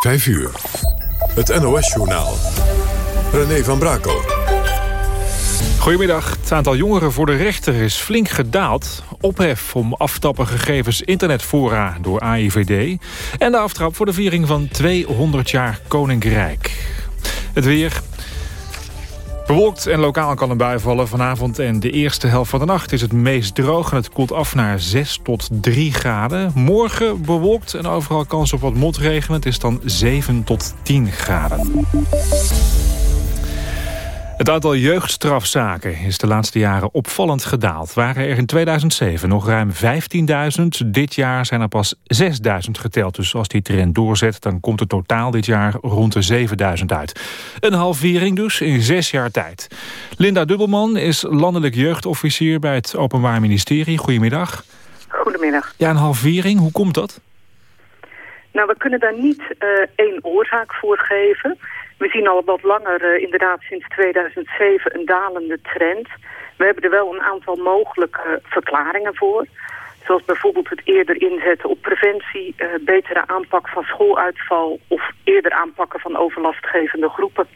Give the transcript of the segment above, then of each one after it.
5 uur. Het NOS-journaal. René van Brakel. Goedemiddag. Het aantal jongeren voor de rechter is flink gedaald. Ophef om aftappen gegevens internetfora door AIVD. En de aftrap voor de viering van 200 jaar Koninkrijk. Het weer. Bewolkt en lokaal kan een bui vallen vanavond en de eerste helft van de nacht is het meest droog en het koelt af naar 6 tot 3 graden. Morgen bewolkt en overal kans op wat motregen. Het is dan 7 tot 10 graden. Het aantal jeugdstrafzaken is de laatste jaren opvallend gedaald. Waren er in 2007 nog ruim 15.000. Dit jaar zijn er pas 6.000 geteld. Dus als die trend doorzet, dan komt het totaal dit jaar rond de 7.000 uit. Een halvering dus in zes jaar tijd. Linda Dubbelman is landelijk jeugdofficier bij het Openbaar Ministerie. Goedemiddag. Goedemiddag. Ja, een halvering. Hoe komt dat? Nou, we kunnen daar niet uh, één oorzaak voor geven. We zien al wat langer, uh, inderdaad sinds 2007, een dalende trend. We hebben er wel een aantal mogelijke verklaringen voor. Zoals bijvoorbeeld het eerder inzetten op preventie, uh, betere aanpak van schooluitval... of eerder aanpakken van overlastgevende groepen.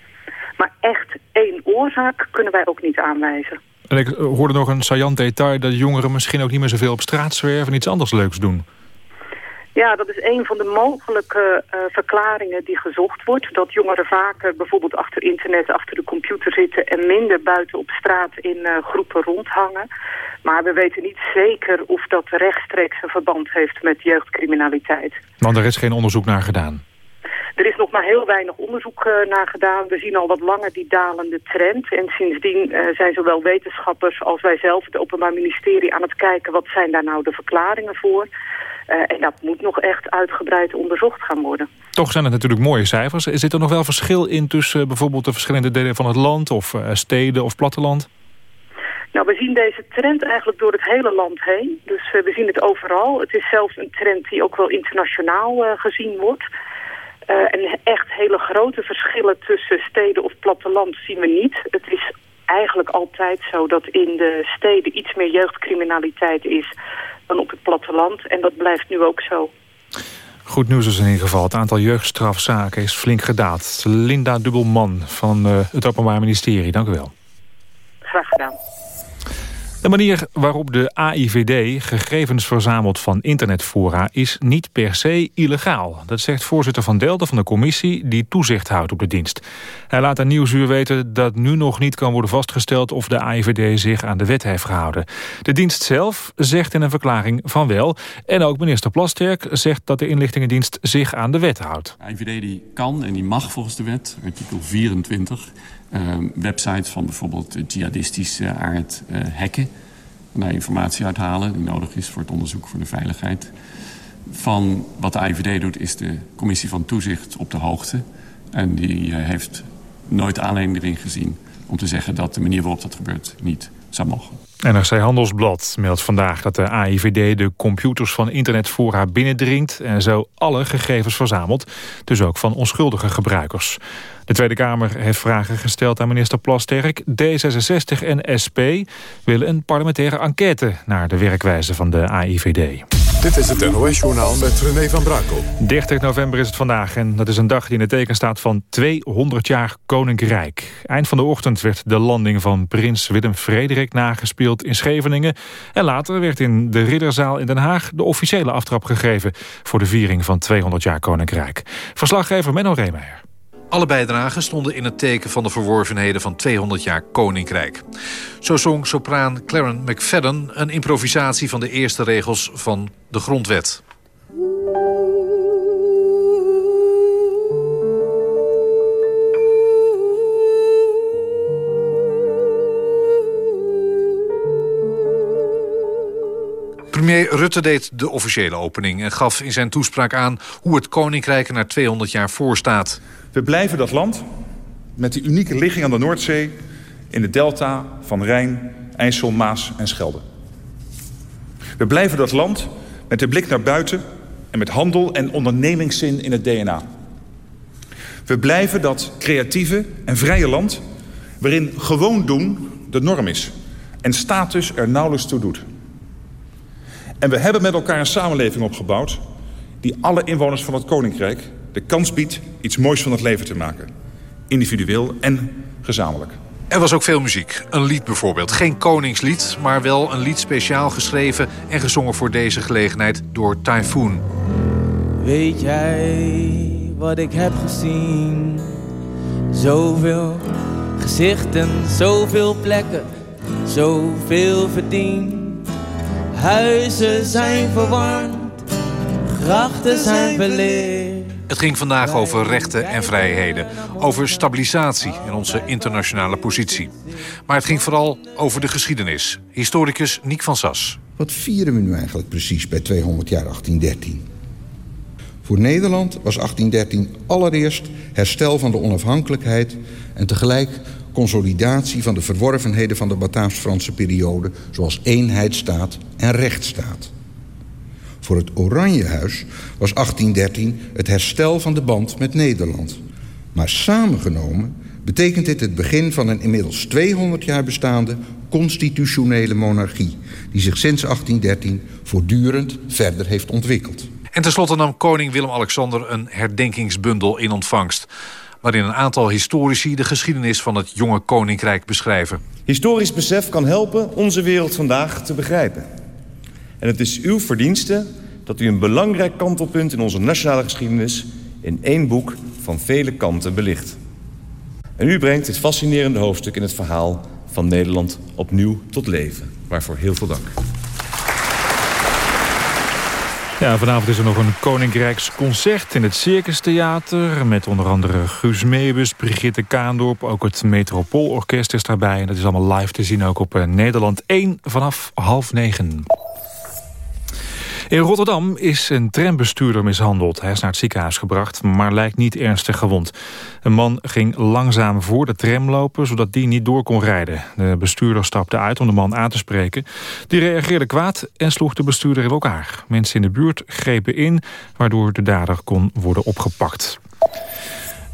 Maar echt één oorzaak kunnen wij ook niet aanwijzen. En ik hoorde nog een saillant detail dat jongeren misschien ook niet meer zoveel op straat zwerven... en iets anders leuks doen. Ja, dat is een van de mogelijke uh, verklaringen die gezocht wordt. Dat jongeren vaker bijvoorbeeld achter internet, achter de computer zitten... en minder buiten op straat in uh, groepen rondhangen. Maar we weten niet zeker of dat rechtstreeks een verband heeft met jeugdcriminaliteit. Want er is geen onderzoek naar gedaan? Er is nog maar heel weinig onderzoek uh, naar gedaan. We zien al wat langer die dalende trend. En sindsdien uh, zijn zowel wetenschappers als wij zelf, het Openbaar Ministerie, aan het kijken... wat zijn daar nou de verklaringen voor... Uh, en dat moet nog echt uitgebreid onderzocht gaan worden. Toch zijn het natuurlijk mooie cijfers. Zit er nog wel verschil in tussen uh, bijvoorbeeld de verschillende delen van het land... of uh, steden of platteland? Nou, we zien deze trend eigenlijk door het hele land heen. Dus we zien het overal. Het is zelfs een trend die ook wel internationaal gezien wordt. en echt hele grote verschillen tussen steden of platteland zien we niet. Het is eigenlijk altijd zo dat in de steden iets meer jeugdcriminaliteit is dan op het platteland. En dat blijft nu ook zo. Goed nieuws is in ieder geval. Het aantal jeugdstrafzaken is flink gedaald. Linda Dubbelman van uh, het Openbaar Ministerie, dank u wel. Graag gedaan. De manier waarop de AIVD gegevens verzamelt van internetfora is niet per se illegaal. Dat zegt voorzitter Van Delden van de commissie die toezicht houdt op de dienst. Hij laat aan Nieuwsuur weten dat nu nog niet kan worden vastgesteld of de AIVD zich aan de wet heeft gehouden. De dienst zelf zegt in een verklaring van wel. En ook minister Plasterk zegt dat de inlichtingendienst zich aan de wet houdt. De AIVD die kan en die mag volgens de wet, artikel 24... Uh, websites van bijvoorbeeld jihadistische aard uh, hacken. Daar informatie uithalen die nodig is voor het onderzoek voor de veiligheid. Van wat de IVD doet is de commissie van toezicht op de hoogte. En die uh, heeft nooit aanleiding erin gezien om te zeggen dat de manier waarop dat gebeurt niet zou mogen. NRC Handelsblad meldt vandaag dat de AIVD de computers van internetfora binnendringt... en zo alle gegevens verzamelt, dus ook van onschuldige gebruikers. De Tweede Kamer heeft vragen gesteld aan minister Plasterk. D66 en SP willen een parlementaire enquête naar de werkwijze van de AIVD. Dit is het NOS-journaal met René van Brakel. 30 november is het vandaag en dat is een dag die in het teken staat van 200 jaar Koninkrijk. Eind van de ochtend werd de landing van prins Willem-Frederik nagespeeld in Scheveningen. En later werd in de Ridderzaal in Den Haag de officiële aftrap gegeven voor de viering van 200 jaar Koninkrijk. Verslaggever Menno Reemeijer. Alle bijdragen stonden in het teken van de verworvenheden van 200 jaar Koninkrijk. Zo zong sopraan Claren McFadden een improvisatie van de eerste regels van de grondwet. Premier Rutte deed de officiële opening en gaf in zijn toespraak aan hoe het Koninkrijk er na 200 jaar voor staat. We blijven dat land met die unieke ligging aan de Noordzee... in de delta van Rijn, IJssel, Maas en Schelde. We blijven dat land met de blik naar buiten... en met handel en ondernemingszin in het DNA. We blijven dat creatieve en vrije land... waarin gewoon doen de norm is... en status er nauwelijks toe doet. En we hebben met elkaar een samenleving opgebouwd... die alle inwoners van het Koninkrijk de kans biedt iets moois van het leven te maken. Individueel en gezamenlijk. Er was ook veel muziek. Een lied bijvoorbeeld. Geen koningslied, maar wel een lied speciaal geschreven... en gezongen voor deze gelegenheid door Typhoon. Weet jij wat ik heb gezien? Zoveel gezichten, zoveel plekken, zoveel verdiend. Huizen zijn verwarmd, grachten zijn verleerd. Het ging vandaag over rechten en vrijheden. Over stabilisatie in onze internationale positie. Maar het ging vooral over de geschiedenis. Historicus Niek van Sas. Wat vieren we nu eigenlijk precies bij 200 jaar 1813? Voor Nederland was 1813 allereerst herstel van de onafhankelijkheid... en tegelijk consolidatie van de verworvenheden van de Bataafs-Franse periode... zoals eenheidsstaat en rechtsstaat. Voor het Oranjehuis was 1813 het herstel van de band met Nederland. Maar samengenomen betekent dit het begin van een inmiddels 200 jaar bestaande constitutionele monarchie... die zich sinds 1813 voortdurend verder heeft ontwikkeld. En tenslotte nam koning Willem-Alexander een herdenkingsbundel in ontvangst waarin een aantal historici de geschiedenis van het jonge koninkrijk beschrijven. Historisch besef kan helpen onze wereld vandaag te begrijpen. En het is uw verdienste dat u een belangrijk kantelpunt in onze nationale geschiedenis in één boek van vele kanten belicht. En u brengt dit fascinerende hoofdstuk in het verhaal van Nederland opnieuw tot leven. Waarvoor heel veel dank. Ja, vanavond is er nog een Koninkrijksconcert in het Circus Theater... met onder andere Guus Meebus, Brigitte Kaandorp... ook het Metropoolorkest is daarbij. En dat is allemaal live te zien ook op eh, Nederland 1 vanaf half negen. In Rotterdam is een trambestuurder mishandeld. Hij is naar het ziekenhuis gebracht, maar lijkt niet ernstig gewond. Een man ging langzaam voor de tram lopen, zodat die niet door kon rijden. De bestuurder stapte uit om de man aan te spreken. Die reageerde kwaad en sloeg de bestuurder in elkaar. Mensen in de buurt grepen in, waardoor de dader kon worden opgepakt.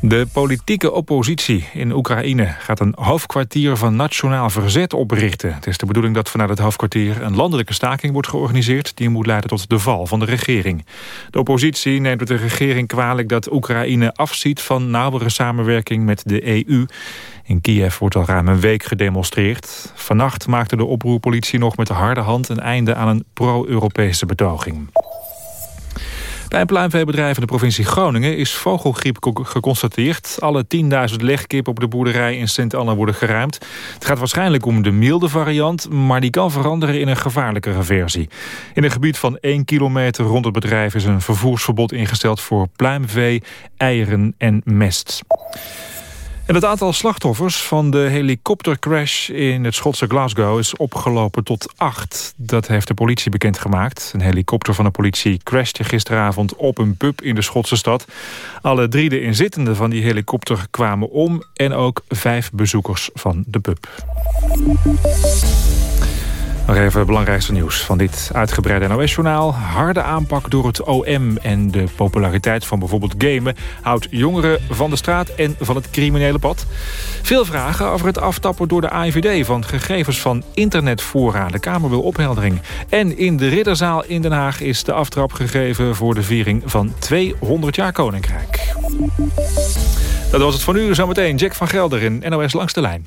De politieke oppositie in Oekraïne gaat een hoofdkwartier van nationaal verzet oprichten. Het is de bedoeling dat vanuit het hoofdkwartier een landelijke staking wordt georganiseerd... die moet leiden tot de val van de regering. De oppositie neemt de regering kwalijk dat Oekraïne afziet van nauwere samenwerking met de EU. In Kiev wordt al ruim een week gedemonstreerd. Vannacht maakte de oproerpolitie nog met de harde hand een einde aan een pro-Europese betoging. Bij een pluimveebedrijf in de provincie Groningen is vogelgriep geconstateerd. Alle 10.000 legkippen op de boerderij in Sint-Anna worden geruimd. Het gaat waarschijnlijk om de milde variant, maar die kan veranderen in een gevaarlijkere versie. In een gebied van 1 kilometer rond het bedrijf is een vervoersverbod ingesteld voor pluimvee, eieren en mest. En het aantal slachtoffers van de helikoptercrash in het Schotse Glasgow is opgelopen tot acht. Dat heeft de politie bekendgemaakt. Een helikopter van de politie crashte gisteravond op een pub in de Schotse stad. Alle drie de inzittenden van die helikopter kwamen om en ook vijf bezoekers van de pub. Nog even het belangrijkste nieuws van dit uitgebreide NOS-journaal. Harde aanpak door het OM en de populariteit van bijvoorbeeld gamen... houdt jongeren van de straat en van het criminele pad. Veel vragen over het aftappen door de AIVD... van gegevens van internetfora. De Kamer wil opheldering. En in de Ridderzaal in Den Haag is de aftrap gegeven... voor de viering van 200 jaar Koninkrijk. Dat was het voor nu. Zometeen Jack van Gelder in NOS Langs de Lijn.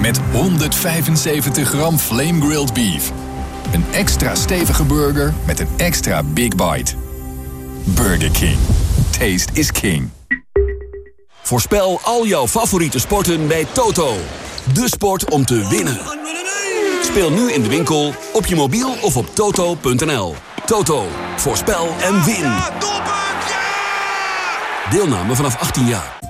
Met 175 gram flame grilled beef. Een extra stevige burger met een extra big bite. Burger King. Taste is king. Voorspel al jouw favoriete sporten bij Toto. De sport om te winnen. Speel nu in de winkel, op je mobiel of op toto.nl. Toto, voorspel en win. Deelname vanaf 18 jaar.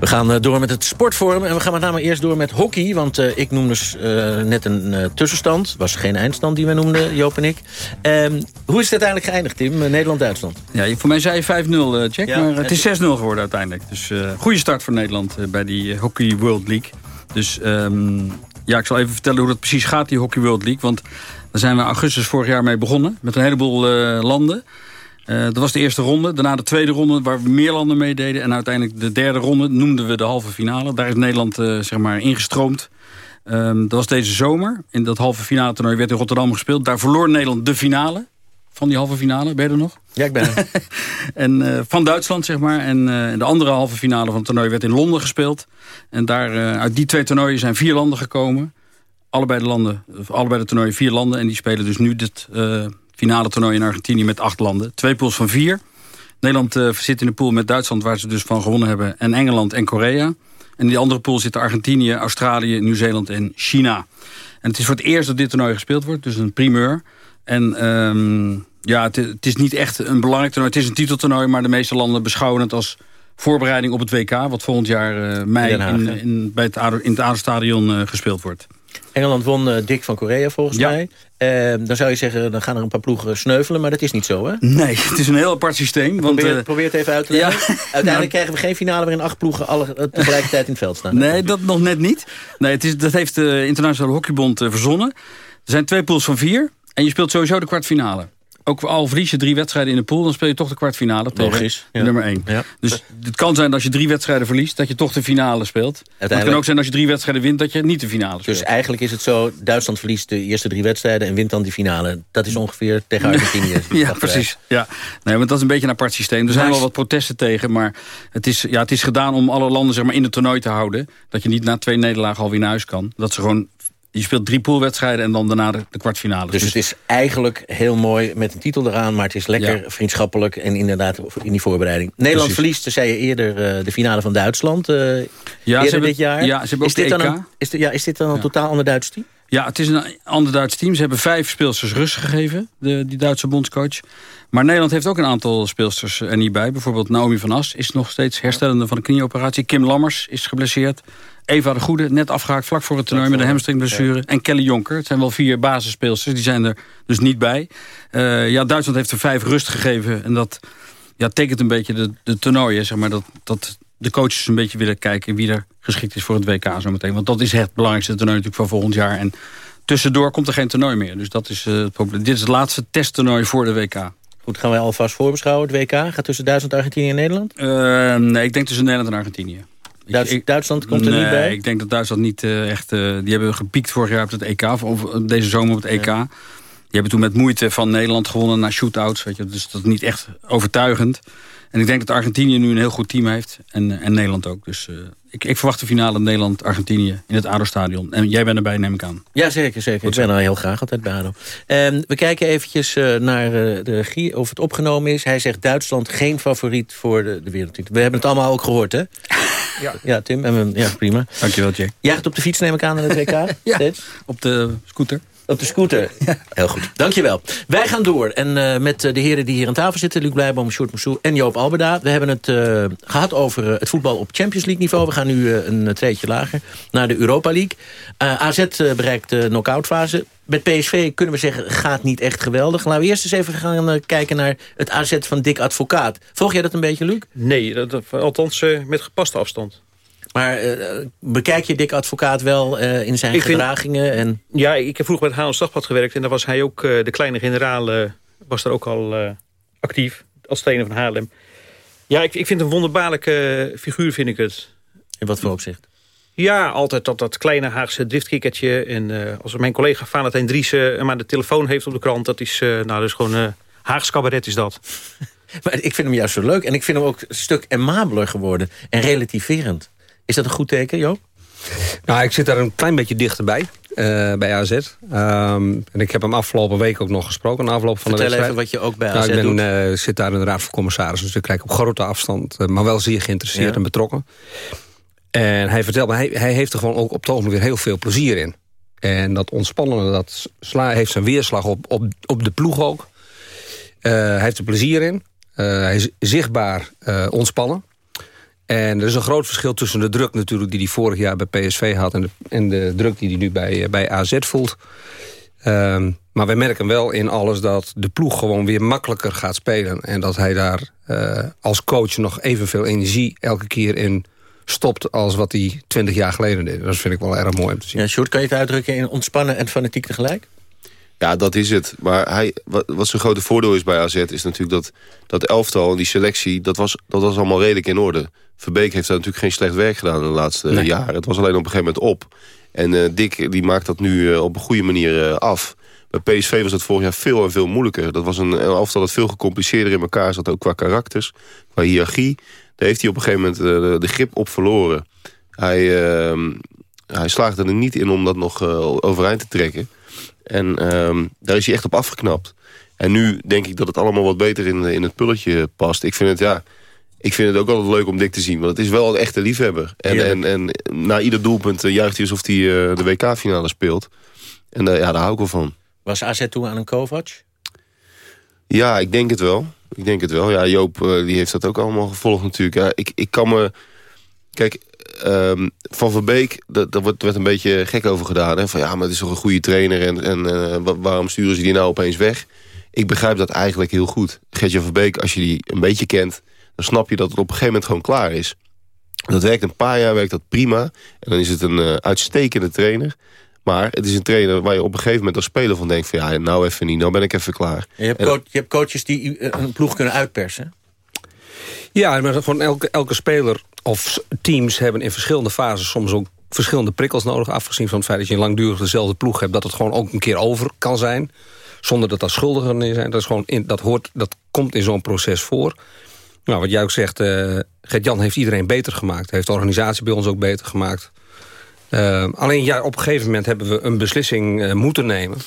We gaan uh, door met het sportforum en we gaan met name eerst door met hockey. Want uh, ik noemde uh, net een tussenstand. was geen eindstand die we noemden, Joop en ik. Ehm, hoe is het uiteindelijk geëindigd, Tim? Nederland-Duitsland? Ja, voor mij zei je 5-0, Jack. Ja, maar het is 6-0 geworden uiteindelijk. Dus goede start voor Nederland bij die Hockey World League. Dus um, ja, ik zal even vertellen hoe dat precies gaat, die Hockey World League. Want daar zijn we augustus vorig jaar mee begonnen. Met een heleboel landen. Uh, dat was de eerste ronde. Daarna de tweede ronde waar we meer landen meededen. En uiteindelijk de derde ronde noemden we de halve finale. Daar is Nederland uh, zeg maar ingestroomd. Um, dat was deze zomer. In dat halve finale toernooi werd in Rotterdam gespeeld. Daar verloor Nederland de finale van die halve finale. Ben je er nog? Ja, ik ben er. en, uh, van Duitsland, zeg maar. En de andere halve finale van het toernooi werd in Londen gespeeld. En daar, uit die twee toernooien zijn vier landen gekomen. Allebei de, landen, allebei de toernooien vier landen. En die spelen dus nu dit finale toernooi in Argentinië met acht landen. Twee pools van vier. Nederland uh, zit in de pool met Duitsland, waar ze dus van gewonnen hebben. En Engeland en Korea. En in die andere pool zitten Argentinië, Australië, Nieuw-Zeeland en China. En het is voor het eerst dat dit toernooi gespeeld wordt. Dus een primeur. En um, ja, het, het, is niet echt een belangrijk toernooi. Het is een titeltoernooi, maar de meeste landen beschouwen het als voorbereiding op het WK. Wat volgend jaar uh, mei in, in, bij het in het Aderstadion uh, gespeeld wordt. Engeland won uh, dik van Korea volgens mij. Uh, dan zou je zeggen, dan gaan er een paar ploegen sneuvelen. Maar dat is niet zo, hè? Nee, het is een heel apart systeem. Want, probeer, uh, probeer het even uit te leggen. Ja. Uiteindelijk nou, krijgen we geen finale waarin acht ploegen alle, tegelijkertijd in het veld staan. Nee, dat nog net niet. Nee, het is, dat heeft de Internationale Hockeybond verzonnen. Er zijn twee pools van vier. En je speelt sowieso de kwartfinale ook al verlies je drie wedstrijden in de pool... dan speel je toch de kwartfinale Logisch, tegen nummer één. Ja. Dus het kan zijn dat als je drie wedstrijden verliest... dat je toch de finale speelt. Het kan ook zijn als je drie wedstrijden wint... dat je niet de finale speelt. Dus eigenlijk is het zo... Duitsland verliest de eerste drie wedstrijden... en wint dan die finale. Dat is ongeveer tegen Argentinië. ja, precies. Ja. Nee, want dat is een beetje een apart systeem. Er zijn wel wat protesten tegen... maar het is, ja, het is gedaan om alle landen zeg maar, in het toernooi te houden. Dat je niet na twee nederlagen alweer naar huis kan. Dat ze gewoon je speelt drie poolwedstrijden en dan daarna de, de kwartfinale. Dus, dus, het is eigenlijk heel mooi met een titel eraan... maar het is lekker vriendschappelijk en inderdaad in die voorbereiding. Nederland verliest, zei je eerder, uh, de finale van Duitsland. Uh, ja, eerder dit jaar. Ja, ze hebben is, dit dan een, is, ja, is dit dan een totaal ander Duits team? Ja, het is een ander Duits team. Ze hebben vijf speelsters rust gegeven, de, die Duitse bondscoach. Maar Nederland heeft ook een aantal speelsters er niet bij. Bijvoorbeeld Naomi van As is nog steeds herstellende van een knieoperatie. Kim Lammers is geblesseerd. Eva de Goede, net afgehaakt vlak voor het toernooi met een hamstringblessure. En Kelly Jonker. Het zijn wel vier basisspeelsters, die zijn er dus niet bij. Uh, ja, Duitsland heeft er vijf rust gegeven. En dat ja, tekent een beetje de, de toernooien. Zeg maar, dat, dat de coaches een beetje willen kijken wie er geschikt is voor het WK zometeen. Want dat is het belangrijkste toernooi natuurlijk van volgend jaar. En tussendoor komt er geen toernooi meer. Dus dat is uh, het probleem. Dit is het laatste testtoernooi voor de WK. Goed, gaan wij alvast voorbeschouwen, het WK? Gaat tussen Duitsland, Argentinië en Nederland? Uh, nee, ik denk tussen Nederland en Argentinië. Duits, Duitsland komt er niet bij? ik denk dat Duitsland niet uh, echt... Uh, die hebben gepiekt vorig jaar op het EK, of deze zomer op het EK. Hebben toen met moeite van Nederland gewonnen naar shootouts. Weet je, dus dat is niet echt overtuigend. En ik denk dat Argentinië nu een heel goed team heeft. En, en Nederland ook. Dus uh, ik, ik, verwacht de finale Nederland-Argentinië in het ADO-stadion. En jij bent erbij, neem ik aan. Ja, zeker. zeker. ik ben er heel graag altijd bij ADO. Um, we kijken eventjes uh, naar uh, de regie, of het opgenomen is. Hij zegt Duitsland geen favoriet voor de, de wereldtitel. We hebben het allemaal ook gehoord, hè? Ja, ja Tim. En, ja, prima. Dankjewel, Jack. Jij gaat op de fiets, neem ik aan, naar het WK? ja, op de scooter. Op de scooter. Ja. Heel goed. Dankjewel. Wij gaan door. En uh, met de heren die hier aan tafel zitten. Luc Blijboom, Sjoerd Moussou en Joop Albeda. We hebben het uh, gehad over uh, het voetbal op Champions League niveau. We gaan nu een treetje lager naar de Europa League. AZ bereikt de knock-out fase. Met PSV kunnen we zeggen, gaat niet echt geweldig. Laten we eerst eens even gaan kijken naar het AZ van Dick Advocaat. Volg jij dat een beetje, Luc? Nee, dat, althans met gepaste afstand. Maar uh, bekijk je Dick Advocaat wel uh, in zijn ik gedragingen? Vind, en... Ja, ik heb vroeger met Haal Stagpad gewerkt. En daar was hij ook, uh, de kleine generaal, was daar ook al actief. Als trainer van Haarlem. Ja, ik, ik vind een wonderbaarlijke figuur, vind ik het. In wat voor opzicht? Ja, altijd dat, dat kleine Haagse driftkikkertje. En als mijn collega Valentijn Driessen maar de telefoon heeft op de krant... dat is, nou, dus gewoon Haags cabaret is dat. maar ik vind hem juist zo leuk. En ik vind hem ook een stuk amabeler geworden. En relativerend. Is dat een goed teken, Joop? Nou, ik zit daar een klein beetje dichterbij. Uh, bij AZ. Um, en ik heb hem afgelopen week ook nog gesproken. Na afloop van Vertel de even wat je ook bij AZ nou, ik ben, uh, zit daar in de Raad van Commissarissen. Dus ik kijk op grote afstand. Uh, maar wel zeer geïnteresseerd ja. en betrokken. En hij vertelt me, hij, hij heeft er gewoon ook op het ogenblik weer heel veel plezier in. En dat ontspannende, dat sla, heeft zijn weerslag op, op, op de ploeg ook. hij heeft er plezier in. hij is zichtbaar ontspannen. En er is een groot verschil tussen de druk natuurlijk die hij vorig jaar bij PSV had... en de, en de druk die hij nu bij, eh, bij AZ voelt. Ehm, maar wij merken wel in alles dat de ploeg gewoon weer makkelijker gaat spelen. En dat hij daar uh, als coach nog evenveel energie elke keer in stopt... als wat hij twintig jaar geleden deed. Dat vind ik wel erg mooi om te zien. Ja, Sjoerd, kan je het uitdrukken in ontspannen en fanatiek tegelijk? Ja, dat is het. Maar hij, wat, wat zijn grote voordeel is bij AZ... is natuurlijk dat dat elftal en die selectie... dat was, dat was allemaal redelijk in orde. Verbeek heeft daar natuurlijk geen slecht werk gedaan in de laatste nee. jaren. Het was alleen op een gegeven moment op. En uh, Dick die maakt dat nu uh, op een goede manier uh, af. Bij PSV was dat vorig jaar veel en veel moeilijker. Dat was een, een elftal dat veel gecompliceerder in elkaar zat. Ook qua karakters, qua hiërarchie. Daar heeft hij op een gegeven moment de, de grip op verloren. Hij, ehm, hij slaagde er niet in om dat nog overeind te trekken. En um, daar is hij echt op afgeknapt. En nu denk ik dat het allemaal wat beter in, in het pulletje past. Ik vind het, ja, ik vind het ook altijd leuk om Dick te zien. Want het is wel een echte liefhebber. En, en, en na ieder doelpunt juicht hij alsof hij uh, de WK-finale speelt. En uh, ja, daar hou ik wel van. Was AZ toe aan een Kovac? Ja, ik denk het wel. Ik denk het wel. Ja, Joop uh, die heeft dat ook allemaal gevolgd natuurlijk. Ja, ik, ik kan me... Kijk, um, Van Verbeek, dat, daar werd, werd een beetje gek over gedaan. Hè? Van ja, maar het is toch een goede trainer en, en uh, waarom sturen ze die nou opeens weg? Ik begrijp dat eigenlijk heel goed. Gertje Verbeek, als je die een beetje kent... dan snap je dat het op een gegeven moment gewoon klaar is. Dat werkt een paar jaar, werkt dat prima. En dan is het een uh, uitstekende trainer. Maar het is een trainer waar je op een gegeven moment als speler van denkt... van ja, nou even niet, nou ben ik even klaar. Je hebt, coach, je hebt coaches die een ploeg kunnen uitpersen? Ja, maar gewoon elke, elke speler of teams hebben in verschillende fases soms ook verschillende prikkels nodig. Afgezien van het feit dat je een langdurig dezelfde ploeg hebt... dat het gewoon ook een keer over kan zijn. Zonder dat dat schuldigen zijn. Dat, is gewoon in, dat, hoort, dat komt in zo'n proces voor. Nou, wat jij ook zegt, uh, Gert-Jan heeft iedereen beter gemaakt. Heeft de organisatie bij ons ook beter gemaakt. Uh, alleen ja, op een gegeven moment hebben we een beslissing uh, moeten nemen.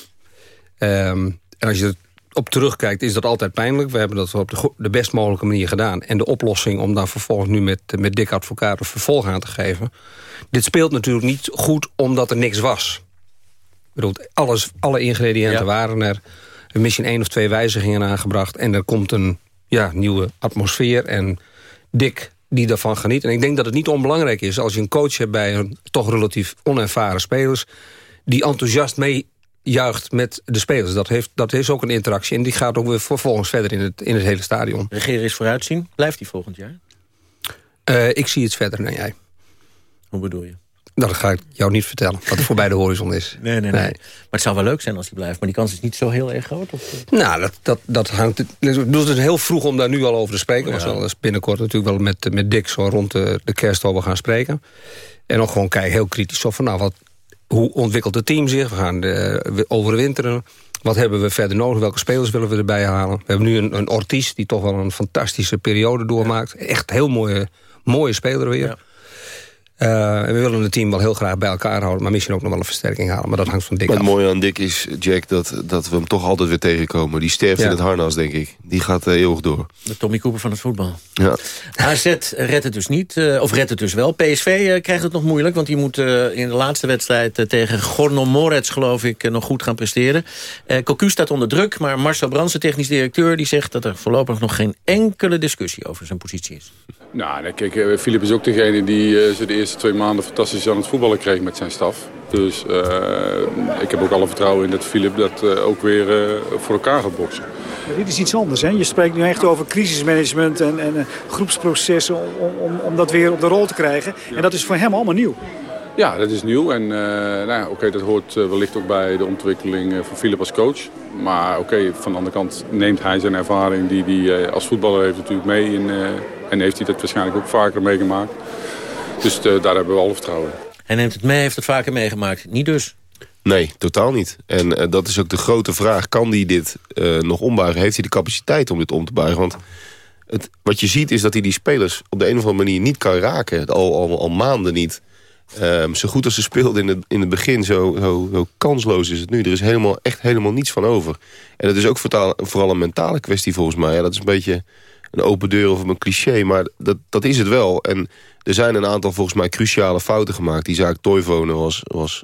Um, en als je het op terugkijkt, is dat altijd pijnlijk. We hebben dat op de, de best mogelijke manier gedaan. En de oplossing om daar vervolgens nu met, met dik advocaat een vervolg aan te geven... dit speelt natuurlijk niet goed omdat er niks was. Ik bedoel, alles, alle ingrediënten ja. waren er. Er misschien één of twee wijzigingen aangebracht... en er komt een ja, nieuwe atmosfeer en dik die daarvan geniet. En ik denk dat het niet onbelangrijk is als je een coach hebt... bij een toch relatief onervaren spelers... die enthousiast mee juicht met de spelers. Dat heeft, dat heeft ook een interactie. En die gaat ook weer vervolgens verder in het, in het hele stadion. Regeren is vooruitzien. Blijft die volgend jaar? Uh, ik zie het verder dan jij. Hoe bedoel je? Dat ga ik jou niet vertellen, wat er voorbij de horizon is. Nee, nee, nee, nee, Maar het zou wel leuk zijn als hij blijft. Maar die kans is niet zo heel erg groot? Of? Nou, dat, dat, dat hangt... Het is heel vroeg om daar nu al over te spreken. Ja. We zullen binnenkort natuurlijk wel met, met Dick zo rond de, de kerst over gaan spreken. En nog gewoon kijken, heel kritisch of van... nou, wat, hoe ontwikkelt het team zich? We gaan de, overwinteren. Wat hebben we verder nodig? Welke spelers willen we erbij halen? We hebben nu een, een Ortiz die toch wel een fantastische periode doormaakt. Echt heel mooie, mooie speler weer. Uh, en we willen het team wel heel graag bij elkaar houden... maar misschien ook nog wel een versterking halen. Maar dat hangt van Dick Wat af. het mooie aan Dick is, Jack, dat, dat we hem toch altijd weer tegenkomen. Die sterft ja. in het harnas, denk ik. Die gaat uh, eeuwig door. De Tommy Cooper van het voetbal. Ja. AZ redt het dus niet, uh, of redt het dus wel. PSV krijgt het nog moeilijk, want die moet in de laatste wedstrijd... tegen Gorno Morets, geloof ik, nog goed gaan presteren. Cocu staat onder druk, maar Marcel Brands, de technisch directeur... die zegt dat er voorlopig nog geen enkele discussie over zijn positie is. Nou, kijk, Filip is ook degene die ze de eerste twee maanden fantastisch aan het voetballen kreeg met zijn staf. Dus uh, ik heb ook alle vertrouwen in dat Filip dat uh, ook weer uh, voor elkaar gaat boksen. Dit is iets anders. Hè? Je spreekt nu echt over crisismanagement en, en groepsprocessen om, om, om dat weer op de rol te krijgen. Ja. En dat is voor hem allemaal nieuw. Ja, dat is nieuw. En nou ja, oké, okay, dat hoort wellicht ook bij de ontwikkeling van Filip als coach. Maar oké, okay, van de andere kant neemt hij zijn ervaring die hij als voetballer heeft natuurlijk mee. In, en heeft hij dat waarschijnlijk ook vaker meegemaakt. Dus uh, daar hebben we alle vertrouwen in. Hij neemt het mee, heeft het vaker meegemaakt. Niet dus? Nee, totaal niet. En uh, dat is ook de grote vraag. Kan hij dit uh, nog ombuigen? Heeft hij de capaciteit om dit om te buigen? Want het, wat je ziet is dat hij die spelers op de een of andere manier niet kan raken. Al, al, al maanden niet. Um, zo goed als ze speelden in het, in het begin, zo, zo, zo, kansloos is het nu. Er is helemaal, echt helemaal niets van over. En dat is ook vooral, vooral een mentale kwestie volgens mij. Ja, dat is een beetje een open deur of een cliché, maar dat, dat is het wel. En er zijn een aantal volgens mij cruciale fouten gemaakt. Die zaak Toivonen was, was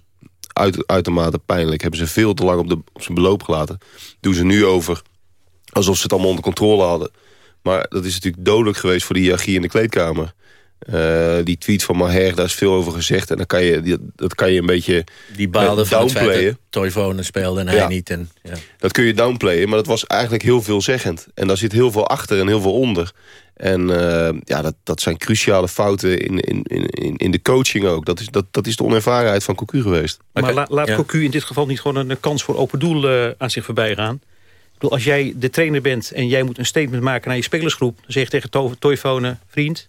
uit, uitermate pijnlijk. Hebben ze veel te lang op, de, op zijn beloop gelaten. Doen ze nu over alsof ze het allemaal onder controle hadden. Maar dat is natuurlijk dodelijk geweest voor de hiërarchie in de kleedkamer. Uh, die tweet van Maher, daar is veel over gezegd. En dan kan je, dat kan je een beetje Die baalde uh, van het feit dat Toivonen speelde en hij ja. niet. En, ja. Dat kun je downplayen, maar dat was eigenlijk heel veelzeggend. En daar zit heel veel achter en heel veel onder. En uh, ja, dat, dat zijn cruciale fouten in, in, in, in de coaching ook. Dat is, dat, dat is de onervarenheid van Cocu geweest. Maar okay. la, laat ja. Cocu in dit geval niet gewoon een kans voor open doel uh, aan zich voorbij gaan? Ik bedoel, als jij de trainer bent en jij moet een statement maken naar je spelersgroep... dan zeg je tegen Toivonen, vriend...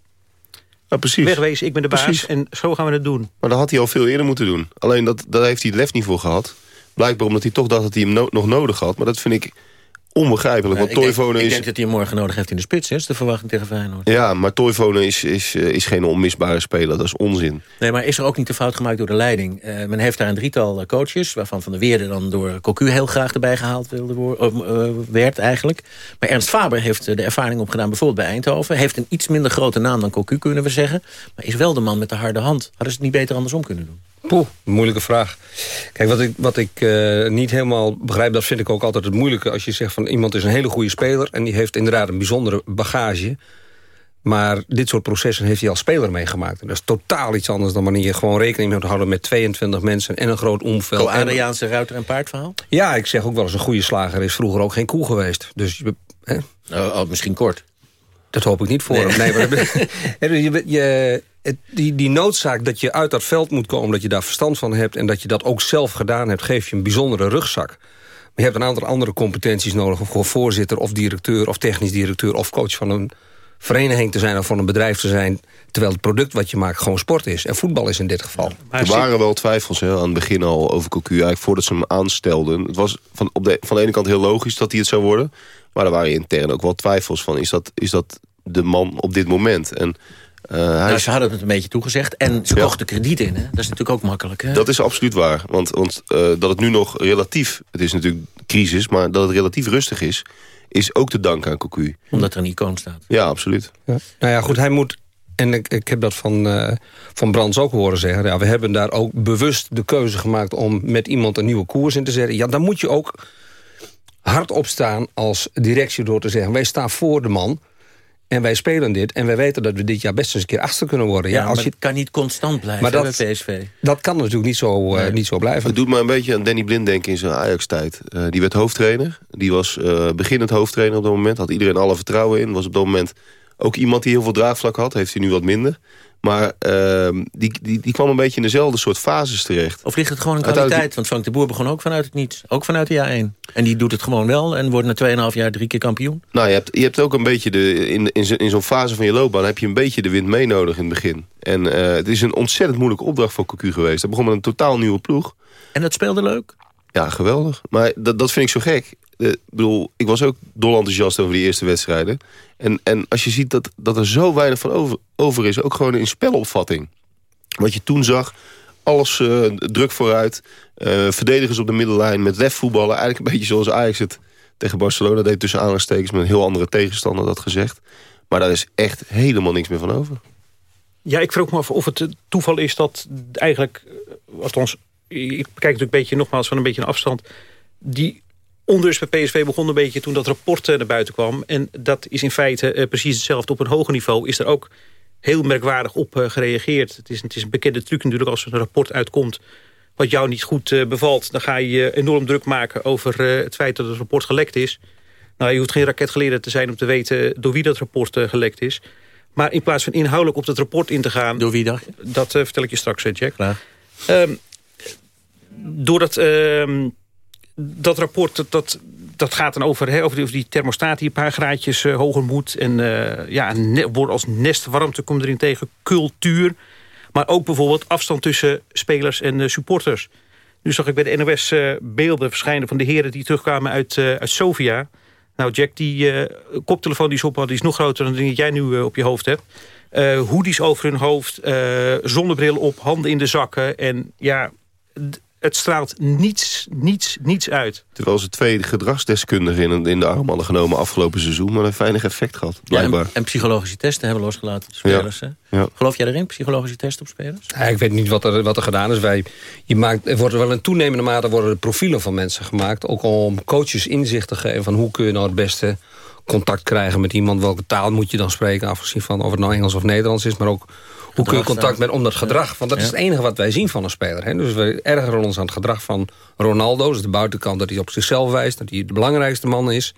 Ja, precies. Wegwezen, ik ben de baas precies. en zo gaan we het doen. Maar dat had hij al veel eerder moeten doen. Alleen dat, daar heeft hij het lef niet voor gehad. Blijkbaar omdat hij toch dacht dat hij hem no nog nodig had. Maar dat vind ik onbegrijpelijk. Want ik, denk, is... ik denk dat hij hem morgen nodig heeft in de spits. Hè? Is de verwachting tegen Feyenoord. Ja, maar Toivonen is, is, is geen onmisbare speler. Dat is onzin. Nee, maar is er ook niet de fout gemaakt door de leiding? Uh, men heeft daar een drietal coaches... waarvan Van der Weerde dan door Cocu heel graag erbij gehaald wilde worden, uh, werd eigenlijk. Maar Ernst Faber heeft de ervaring opgedaan bijvoorbeeld bij Eindhoven. Heeft een iets minder grote naam dan Cocu, kunnen we zeggen. Maar is wel de man met de harde hand. Hadden ze het niet beter andersom kunnen doen? Poeh, moeilijke vraag. Kijk, wat ik, wat ik uh, niet helemaal begrijp, dat vind ik ook altijd het moeilijke... als je zegt van iemand is een hele goede speler... en die heeft inderdaad een bijzondere bagage... maar dit soort processen heeft hij als speler meegemaakt. En dat is totaal iets anders dan wanneer je gewoon rekening moet houden... met 22 mensen en een groot omveld. Ko Adriaanse ruiter- en paardverhaal? Ja, ik zeg ook wel eens een goede slager is vroeger ook geen koe geweest. Dus, hè? Oh, oh, misschien kort. Dat hoop ik niet voor nee. hem. Nee, je, je, het, die, die noodzaak dat je uit dat veld moet komen... dat je daar verstand van hebt en dat je dat ook zelf gedaan hebt... geeft je een bijzondere rugzak. Maar je hebt een aantal andere competenties nodig... om voor voorzitter of directeur of technisch directeur... of coach van een vereniging te zijn of van een bedrijf te zijn... terwijl het product wat je maakt gewoon sport is. En voetbal is in dit geval. Ja, er waren wel twijfels hè, aan het begin al over Cocu. Eigenlijk voordat ze hem aanstelden. Het was van, op de, van de ene kant heel logisch dat hij het zou worden... maar er waren intern ook wel twijfels van... is dat, is dat de man op dit moment? En uh, nou. Ze hadden het een beetje toegezegd. En ze ja. kochten krediet in. Hè? Dat is natuurlijk ook makkelijk. Hè? Dat is absoluut waar. Want, want uh, dat het nu nog relatief... Het is natuurlijk crisis, maar dat het relatief rustig is... is ook te danken aan Cocu. Omdat er een icoon staat. Ja, absoluut. Ja. Nou ja, goed, hij moet... En ik, ik heb dat van, uh, van Brands ook horen zeggen. Ja, we hebben daar ook bewust de keuze gemaakt... om met iemand een nieuwe koers in te zetten. Ja, dan moet je ook hard opstaan als directie door te zeggen... wij staan voor de man... En wij spelen dit. En wij weten dat we dit jaar best eens een keer achter kunnen worden. Ja, ja als je... het kan niet constant blijven maar dat, bij PSV. Dat kan natuurlijk niet zo, nee. uh, niet zo blijven. Het doet me een beetje aan Danny Blind denken in zijn Ajax-tijd. Uh, die werd hoofdtrainer. Die was uh, beginnend hoofdtrainer op dat moment. Had iedereen alle vertrouwen in. Was op dat moment ook iemand die heel veel draagvlak had. Heeft hij nu wat minder. Maar uh, die, die, die kwam een beetje in dezelfde soort fases terecht. Of ligt het gewoon in kwaliteit? Want Frank de Boer begon ook vanuit het niets. Ook vanuit de jaar 1. En die doet het gewoon wel en wordt na 2,5 jaar drie keer kampioen. Nou, je hebt, je hebt ook een beetje de, in, in, zo'n fase van je loopbaan... heb je een beetje de wind mee nodig in het begin. En uh, het is een ontzettend moeilijke opdracht voor Cocu geweest. Hij begon met een totaal nieuwe ploeg. En dat speelde leuk? Ja, geweldig. Maar dat, dat vind ik zo gek. Uh, ik bedoel, ik was ook dol enthousiast over die eerste wedstrijden. En, en als je ziet dat, dat er zo weinig van over, over is, ook gewoon in spelopvatting. Wat je toen zag, alles uh, druk vooruit. Uh, verdedigers op de middellijn met lef voetballen. Eigenlijk een beetje zoals Ajax het tegen Barcelona deed tussen aanstekens met een heel andere tegenstander dat gezegd. Maar daar is echt helemaal niks meer van over. Ja, ik vroeg me af of het toeval is dat eigenlijk, althans, ik bekijk natuurlijk een beetje nogmaals van een beetje een afstand, die onrust bij PSV begon een beetje toen dat rapport naar buiten kwam. En dat is in feite uh, precies hetzelfde. Op een hoger niveau is er ook heel merkwaardig op uh, gereageerd. Het is, het is een bekende truc natuurlijk als er een rapport uitkomt... wat jou niet goed bevalt. Dan ga je enorm druk maken over het feit dat het rapport gelekt is. Nou, je hoeft geen raketgeleerde te zijn om te weten... door wie dat rapport gelekt is. Maar in plaats van inhoudelijk op dat rapport in te gaan... Door wie dacht je? Dat vertel ik je straks, Jack. Um, doordat... Um, dat rapport dat, dat, dat gaat dan over, over, die, over die thermostaat die een paar graadjes uh, hoger moet. En uh, ja, een woord als nestwarmte komt erin tegen. Cultuur. Maar ook bijvoorbeeld afstand tussen spelers en uh, supporters. Nu zag ik bij de NOS beelden verschijnen van de heren die terugkwamen uit, uit Sofia. Nou Jack, die koptelefoon die ze op hadden, die is nog groter dan die jij nu op je hoofd hebt. hoodies over hun hoofd, zonnebril op, handen in de zakken. En ja, het straalt niets, niets, niets uit. Terwijl ze twee gedragsdeskundigen in, in de arm hadden genomen afgelopen seizoen... maar een weinig effect gehad, blijkbaar. Ja, en, en, psychologische testen hebben losgelaten, spelers. Ja. Hè? Ja. Geloof jij erin, psychologische testen op spelers? Ja, ik weet niet wat er, wat er gedaan is. Wij, je maakt, er worden wel in toenemende mate worden profielen van mensen gemaakt... ook om coaches inzicht te geven van hoe kun je nou het beste contact krijgen met iemand. Welke taal moet je dan spreken, afgezien van of het nou Engels of Nederlands is. Maar ook hoe kun je contact met om dat gedrag. Want dat is het enige wat wij zien van een speler. Hè? Dus we ergeren ons aan het gedrag van Ronaldo. Dus de buitenkant dat hij op zichzelf wijst. Dat hij de belangrijkste man is.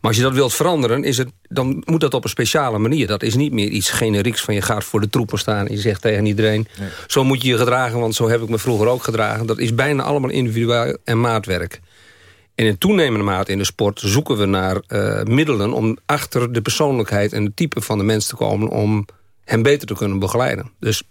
Maar als je dat wilt veranderen, is het, dan moet dat op een speciale manier. Dat is niet meer iets generieks van je gaat voor de troepen staan... en je zegt tegen iedereen, zo moet je je gedragen... want zo heb ik me vroeger ook gedragen. Dat is bijna allemaal individueel en maatwerk. En in toenemende mate in de sport zoeken we naar uh, middelen... om achter de persoonlijkheid en het type van de mens te komen... om hem beter te kunnen begeleiden. Dus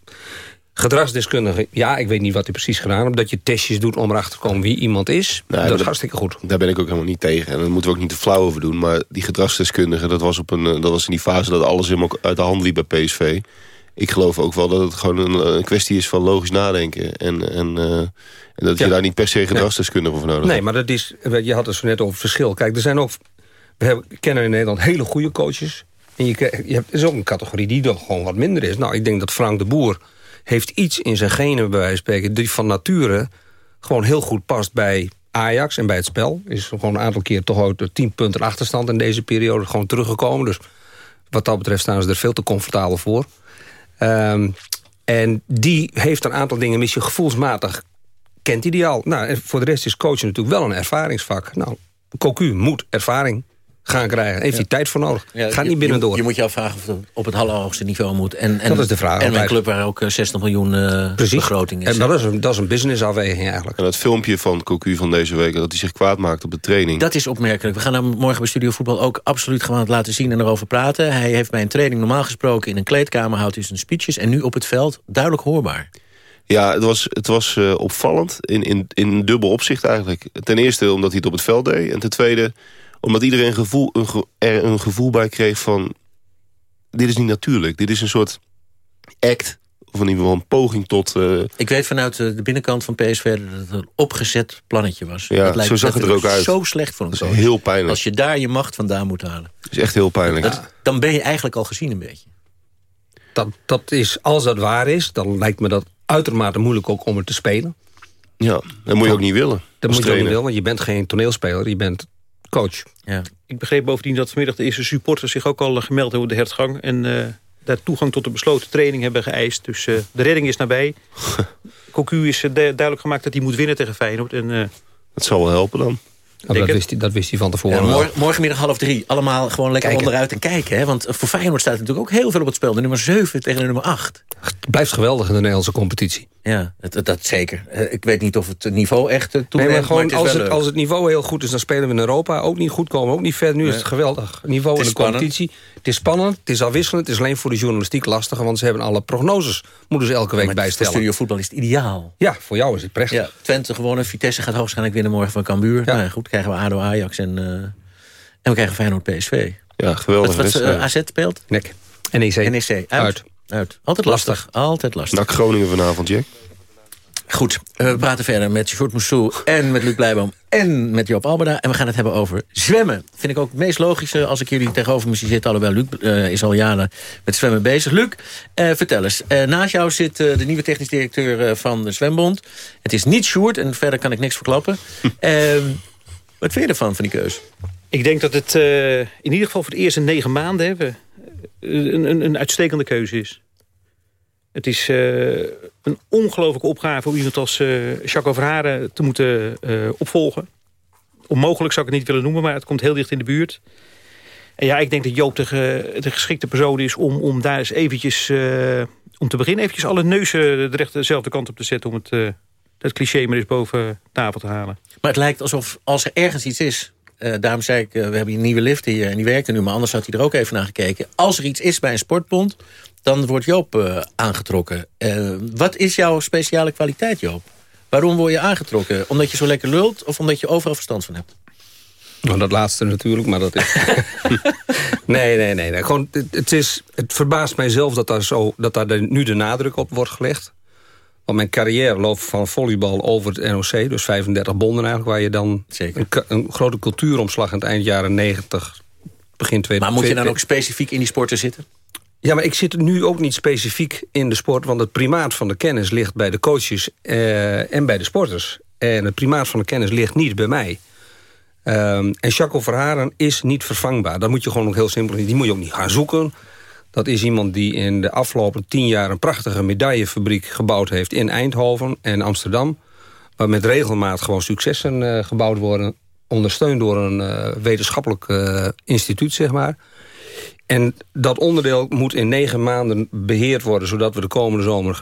gedragsdeskundige, ja, ik weet niet wat hij precies gedaan heeft... dat je testjes doet om erachter te komen wie iemand is. dat is hartstikke goed. Daar ben ik ook helemaal niet tegen. En daar moeten we ook niet te flauw over doen. Maar die gedragsdeskundige, dat was, op een, eh, dat was in die fase... dat alles helemaal uit de hand liep bij PSV. Ik geloof ook wel dat het gewoon een, een kwestie is van logisch nadenken. En, en, uh, en dat je daar niet per se gedragsdeskundige voor nodig hebt. Nee, maar dat is, je had het zo net over verschil. Kijk, er zijn ook, we hebben, kennen in Nederland hele goede coaches... En je, je hebt, is ook een categorie die dan gewoon wat minder is. Nou, ik denk dat Frank de Boer heeft iets in zijn genen, bij wijze van spreken... die van nature gewoon heel goed past bij Ajax en bij het spel. Is gewoon een aantal keer toch ook de tien punten achterstand in deze periode gewoon teruggekomen. Dus wat dat betreft staan ze er veel te comfortabel voor. Um, en die heeft een aantal dingen misschien gevoelsmatig kent hij die al. Nou, en voor de rest is coachen natuurlijk wel een ervaringsvak. Nou, Cocu moet ervaring gaan krijgen. Heeft hij tijd voor nodig. Gaat niet binnendoor. Je, je, moet je afvragen of het op het allerhoogste niveau moet. En, en, dat is de vraag. En een club waar ook 60 eh, miljoen uh, begroting is. En dat is een, dat is een businessafweging eigenlijk. En dat filmpje van Cocu van deze week... dat hij zich kwaad maakt op de training. Dat is opmerkelijk. We gaan hem morgen bij Studio Voetbal ook absoluut gewoon het laten zien en erover praten. Hij heeft bij een training normaal gesproken in een kleedkamer... houdt hij zijn speeches en nu op het veld duidelijk hoorbaar. Ja, het was, het was uh, opvallend in, in, in dubbel opzicht eigenlijk. Ten eerste omdat hij het op het veld deed. En ten tweede omdat iedereen een gevoel, een, er een gevoel bij kreeg van... dit is niet natuurlijk. Dit is een soort act of in ieder geval een poging tot... Uh... Ik weet vanuit de binnenkant van PSV dat het een opgezet plannetje was. Ja, dat lijkt zo zag het er ook uit. Zo slecht voor een Dat is heel pijnlijk. Als je daar je macht vandaan moet halen. Dat is echt heel pijnlijk. Dat, dan ben je eigenlijk al gezien een beetje. Dat, dat is, als dat waar is, dan lijkt me dat uitermate moeilijk ook om het te spelen. Ja, dat moet je ook niet willen. Dat moet je ook niet willen, want je bent geen toneelspeler. Je bent coach. Ja. Ik begreep bovendien dat vanmiddag de eerste supporters zich ook al gemeld hebben de hertgang. En uh, daar toegang tot de besloten training hebben geëist. Dus uh, de redding is nabij. Cocu is uh, duidelijk gemaakt dat hij moet winnen tegen Feyenoord. En, dat zal wel helpen dan. Oh, dat, wist hij, dat wist hij van tevoren. Ja, morgenmiddag half drie. Allemaal gewoon lekker onderuit en kijken. Hè? Want voor Feyenoord staat natuurlijk ook heel veel op het spel. De nummer 7 tegen de nummer 8. Het blijft geweldig in de Nederlandse competitie. Ja, dat, dat zeker. Eh, ik weet niet of het niveau echt toeneemt. Nee, maar gewoon, het als, het, als het niveau heel goed is, dan spelen we in Europa. Ook niet goed komen, ook niet ver. Nu is het geweldig niveau in de competitie. Het is spannend, het is afwisselend. Het is alleen voor de journalistiek lastiger. Want ze hebben alle prognoses. Moeten ze elke week ja, bijstellen. Voor studio voetbal is het ideaal. Ja, voor jou is het prachtig. Ja, Twente gewonnen. Vitesse gaat hoogstwaarschijnlijk winnen morgen van Cambuur. Ja. Nou, goed, krijgen we ADO Ajax en, uh, en we krijgen Feyenoord PSV. Ja, geweldig. Wat, wat uh, AZ speelt? Nek. NEC. NEC. Uit. Uit. Uit. Altijd lastig. lastig. Altijd lastig. Nak Groningen vanavond, Jack. Goed, we praten verder met Short Moussou en met Luc Blijboom en met Joop Alberda. En we gaan het hebben over zwemmen. Vind ik ook het meest logische als ik jullie tegenover me zie zitten. Alhoewel, Luc uh, is al jaren met zwemmen bezig. Luc, uh, vertel eens. Uh, naast jou zit de nieuwe technisch directeur van de Zwembond. Het is niet Sjoerd en verder kan ik niks verklappen. Wat vind je ervan, van die keus? Ik denk dat het in ieder geval voor de eerste negen maanden... Hebben, een, een, een uitstekende keuze is. Het is uh, een ongelooflijke opgave om iemand als Jacques Verharen te moeten opvolgen. Onmogelijk zou ik het niet willen noemen, maar het komt heel dicht in de buurt. En ja, ik denk dat Joop de, de geschikte persoon is om, om daar eens eventjes... om te beginnen eventjes alle neuzen de dezelfde kant op te zetten... om het, het cliché maar eens boven tafel te halen. Maar het lijkt alsof als er ergens iets is... daarom zei ik, we hebben hier een nieuwe lift hier en die werkte nu... maar anders had hij er ook even naar gekeken. Als er iets is bij een sportbond dan wordt Joop uh, aangetrokken. Uh, wat is jouw speciale kwaliteit, Joop? Waarom word je aangetrokken? Omdat je zo lekker lult of omdat je overal verstand van hebt? Nou, dat laatste natuurlijk, maar dat is... nee, nee, nee. nee. Gewoon, het, is, het verbaast mij zelf dat daar, zo, dat daar nu de nadruk op wordt gelegd. Want mijn carrière loopt van volleybal over het NOC, dus 35 bonden eigenlijk... waar je dan Zeker. Een, een, grote cultuuromslag in het eind jaren 90, begin 2000... Maar moet je dan ook specifiek in die sporten zitten? Ja, maar ik zit nu ook niet specifiek in de sport... want het primaat van de kennis ligt bij de coaches eh, en bij de sporters. En het primaat van de kennis ligt niet bij mij. Ehm, en Chaco Verharen is niet vervangbaar. Dat moet je gewoon nog heel simpel Die moet je ook niet gaan zoeken. Dat is iemand die in de afgelopen tien jaar... een prachtige medaillefabriek gebouwd heeft in Eindhoven en Amsterdam. Waar met regelmaat gewoon successen uh, gebouwd worden. Ondersteund door een uh, wetenschappelijk uh, instituut, zeg maar. En dat onderdeel moet in negen maanden beheerd worden... zodat we de komende zomer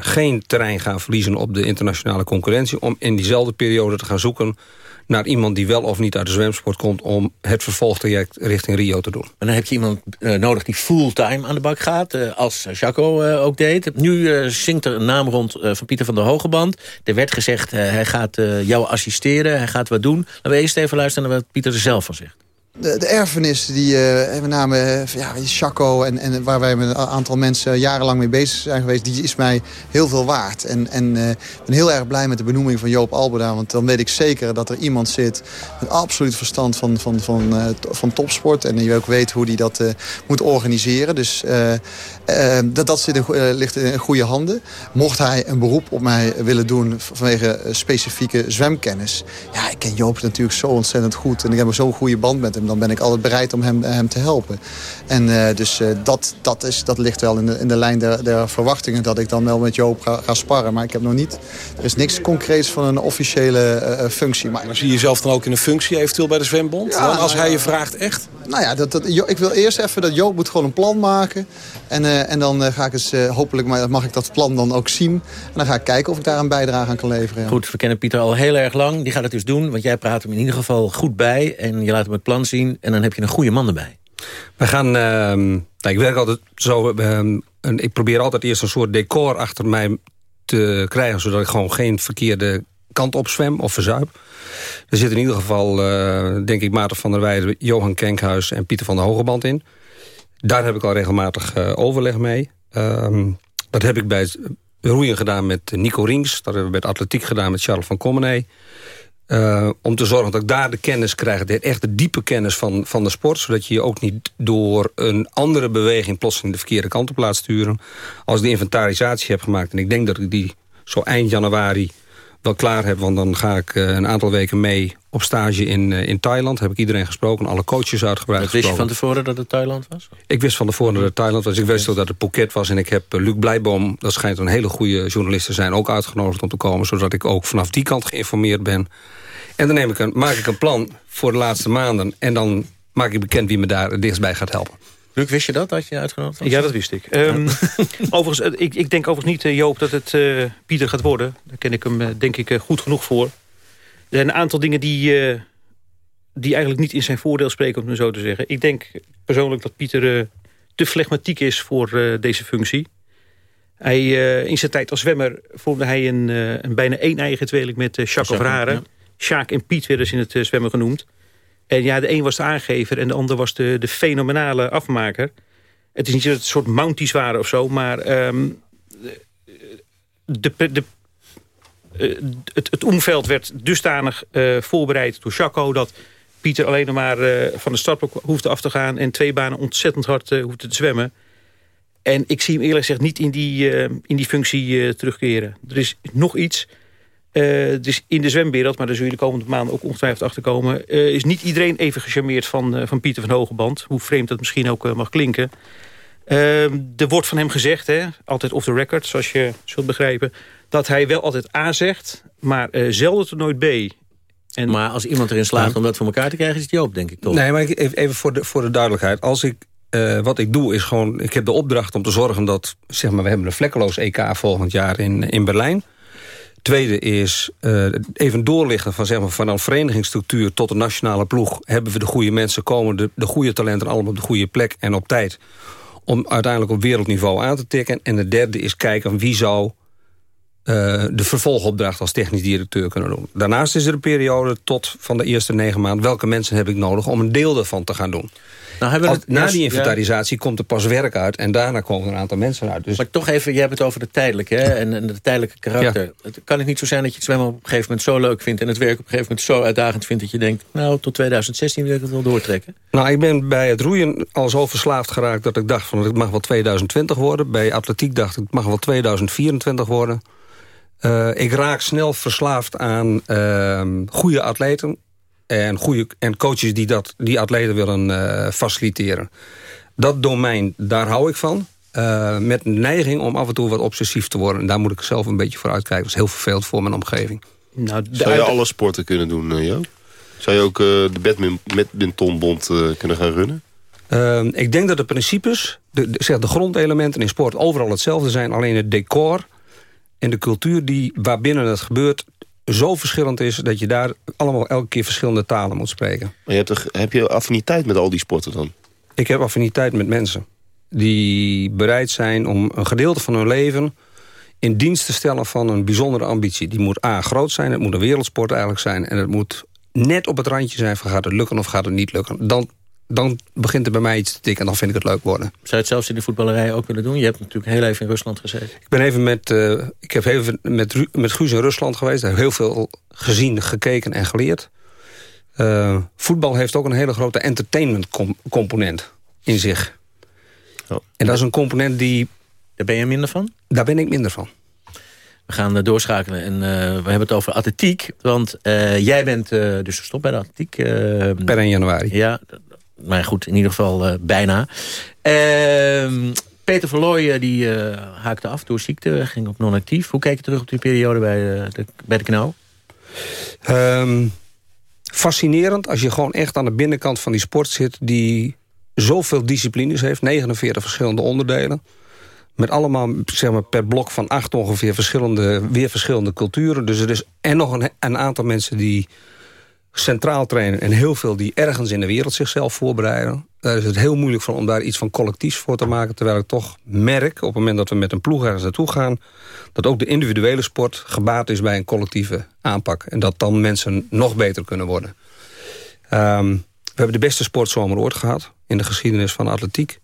geen terrein gaan verliezen op de internationale concurrentie... om in diezelfde periode te gaan zoeken naar iemand die wel of niet uit de zwemsport komt... om het vervolgtraject richting Rio te doen. En dan heb je iemand uh, nodig die fulltime aan de bak gaat, uh, als Jaco ook deed. Nu zingt er een naam rond van Pieter van der Hogeband. Er werd gezegd, hij gaat jou assisteren, hij gaat wat doen. Laten we eerst even luisteren naar wat Pieter er zelf van zegt de, de erfenis die met name uh, ja, Chaco en, en waar wij met een aantal mensen jarenlang mee bezig zijn geweest, die is mij heel veel waard. En, en uh, ben heel erg blij met de benoeming van Joop Albeda, want dan weet ik zeker dat er iemand zit met absoluut verstand van, van, van, van topsport en die ook weet hoe die dat moet organiseren. Dus dat, dat zit in, ligt in goede handen. Mocht hij een beroep op mij willen doen vanwege specifieke zwemkennis, ja, ik ken Joop natuurlijk zo ontzettend goed en ik heb zo'n goede band met hem dan ben ik altijd bereid om hem, hem te helpen. En uh, dus dat, dat, is, dat ligt wel in de, in de lijn der, der verwachtingen... dat ik dan wel met Joop ga, ga sparren. Maar ik heb nog niet... Er is niks concreets van een officiële functie. Maar, maar zie je jezelf dan ook in een functie eventueel bij de zwembond? Ja, dan, als hij je vraagt echt? Nou ja, dat, dat, ik wil eerst even dat Joop moet gewoon een plan maken. En, en dan ga ik eens, hopelijk mag ik dat plan dan ook zien. En dan ga ik kijken of ik daar een bijdrage aan kan leveren. Ja. Goed, we kennen Pieter al heel erg lang. Die gaat het dus doen, want jij praat hem in ieder geval goed bij. En je laat hem het plan zien en dan heb je een goede man erbij. We gaan, uh, nou, ik werk altijd zo, uh, ik probeer altijd eerst een soort decor achter mij te krijgen... zodat ik gewoon geen verkeerde kant op zwem of verzuip. Er zitten in ieder geval, uh, denk ik, Maarten van der Weijden... Johan Kenkhuis en Pieter van der Hogeband in. Daar heb ik al regelmatig uh, overleg mee. Ehm, dat heb ik bij roeien gedaan met Nico Rings. Dat hebben we bij atletiek gedaan met Charles van Commenay. Uh, om te zorgen dat ik daar de kennis krijg, de echte diepe kennis van, van de sport. Zodat je je ook niet door een andere beweging plotseling de verkeerde kant op laat sturen. Als ik de inventarisatie heb gemaakt, en ik denk dat ik die zo eind januari wel klaar heb. Want dan ga ik uh, een aantal weken mee op stage in, uh, in Thailand. Heb ik iedereen gesproken, alle coaches uitgebreid wist je van tevoren dat het Thailand was? Ik wist van tevoren dat het Thailand was. Ik wist ook dat het Phuket was. En ik heb Luc Blijboom, dat schijnt een hele goede journalist te zijn... ook uitgenodigd om te komen. Zodat ik ook vanaf die kant geïnformeerd ben. En dan neem ik een, maak ik een plan voor de laatste maanden. En dan maak ik bekend wie me daar het dichtst bij gaat helpen. Luc, wist je dat, dat je uitgenodigd was? Ja, dat wist ik. Um, overigens, ik, ik, denk overigens niet, Joop, dat het uh, Pieter gaat worden. Daar ken ik hem, denk ik, goed genoeg voor. Er zijn een aantal dingen die, uh, die eigenlijk niet in zijn voordeel spreken, om het zo te zeggen. Ik denk persoonlijk dat Pieter uh, te flegmatiek is voor deze functie. Hij, in zijn tijd als zwemmer vormde hij een, een bijna één eigen tweeling met Jacques Verharen. Ja. Sjaak en Piet werden ze in het zwemmen genoemd. En ja, de een was de aangever en de ander was de, de fenomenale afmaker. Het is niet dat het soort mounties waren of zo, maar um, de, de, uh, het, omveld werd dusdanig uh, voorbereid door Chaco... dat Pieter alleen nog maar van de startblok hoefde af te gaan... en twee banen ontzettend hard hoefde te zwemmen. En ik zie hem eerlijk gezegd niet in die, in die functie terugkeren. Er is nog iets uh, dus in de zwemwereld, maar daar zullen de komende maanden ook ongetwijfeld achterkomen... Uh, is niet iedereen even gecharmeerd van, uh, van Pieter van Hogeband. Hoe vreemd dat misschien ook mag klinken. Ehm, er wordt van hem gezegd, hè, altijd off the record, zoals je zult begrijpen... dat hij wel altijd A zegt, maar zelden tot nooit B. En... Maar als iemand erin slaagt om dat voor elkaar te krijgen, is het Joop, denk ik toch? Nee, maar even voor de, voor de duidelijkheid. Als ik uh, wat ik doe is gewoon... Ik heb de opdracht om te zorgen dat... Zeg maar, we hebben een vlekkeloos EK volgend jaar in, in Berlijn. Tweede is uh, even doorlichten van, zeg maar, van een verenigingsstructuur tot de nationale ploeg. Hebben we de goede mensen, komen de, de goede talenten allemaal op de goede plek en op tijd. Om uiteindelijk op wereldniveau aan te tikken. En de derde is kijken wie zou uh, de vervolgopdracht als technisch directeur kunnen doen. Daarnaast is er een periode tot van de eerste negen maanden... welke mensen heb ik nodig om een deel daarvan te gaan doen. Nou, Als, na die inventarisatie komt er pas werk uit... en daarna komen er een aantal mensen uit. Dus... Maar toch even, je hebt het over de tijdelijke hè? En, en de tijdelijke karakter. Het kan het niet zo zijn dat je het zwemmen op een gegeven moment zo leuk vindt... en het werk op een gegeven moment zo uitdagend vindt... dat je denkt, nou, tot 2016 wil ik het wel doortrekken? Nou, ik ben bij het roeien al zo verslaafd geraakt... dat ik dacht, van, het mag wel 2020 worden. Bij atletiek dacht ik, het mag wel 2024 worden. Uh, ik raak snel verslaafd aan uh, goede atleten En, goede, en coaches die dat, die atleten willen uh, faciliteren. Dat domein, daar hou ik van. Uh, met neiging om af en toe wat obsessief te worden. En daar moet ik zelf een beetje voor uitkijken. Dat is heel vervelend voor mijn omgeving. Nou, Zou je alle sporten kunnen doen, uh, Jo? Zou je ook de badmintonbond kunnen gaan runnen? Uh, ik denk dat de principes, de, de, zeg de grondelementen in sport... overal hetzelfde zijn. Alleen het decor en de cultuur die waarbinnen het gebeurt zo verschillend is... dat je daar allemaal elke keer verschillende talen moet spreken. Maar je hebt toch, heb je affiniteit met al die sporten dan? Ik heb affiniteit met mensen. Die bereid zijn om een gedeelte van hun leven... in dienst te stellen van een bijzondere ambitie. Die moet A, groot zijn, het moet een wereldsport eigenlijk zijn... en het moet net op het randje zijn van gaat het lukken of gaat het niet lukken. Dan dan begint er bij mij iets te tikken en dan vind ik het leuk worden. Zou je het zelfs in de voetballerij ook willen doen? Je hebt natuurlijk heel even in Rusland gezeten. Ik ben even met, uh, ik heb even met, met Guus in Rusland geweest. Daar heb heel veel gezien, gekeken en geleerd. Uh, voetbal heeft ook een hele grote entertainment component in zich. Oh. En dat is een component die... Daar ben je minder van? Daar ben ik minder van. We gaan uh, doorschakelen en uh, we hebben het over atletiek. Want uh, jij bent dus gestopt bij de atletiek. per 1 januari. Ja, maar goed, in ieder geval uh, bijna. Uh, Peter Verlooy die uh, haakte af door ziekte, ging op non-actief. Hoe kijk je terug op die periode bij de, bij de knauw? Um, fascinerend als je gewoon echt aan de binnenkant van die sport zit... die zoveel disciplines heeft, 49 verschillende onderdelen... met allemaal zeg maar, per blok van acht ongeveer verschillende, weer verschillende culturen. Dus er is en nog een, een aantal mensen die centraal trainen en heel veel die ergens in de wereld zichzelf voorbereiden. Daar is het heel moeilijk van om daar iets van collectiefs voor te maken. Terwijl ik toch merk, op het moment dat we met een ploeg ergens naartoe gaan... dat ook de individuele sport gebaat is bij een collectieve aanpak. En dat dan mensen nog beter kunnen worden. Um, we hebben de beste sportzomer ooit gehad in de geschiedenis van de atletiek.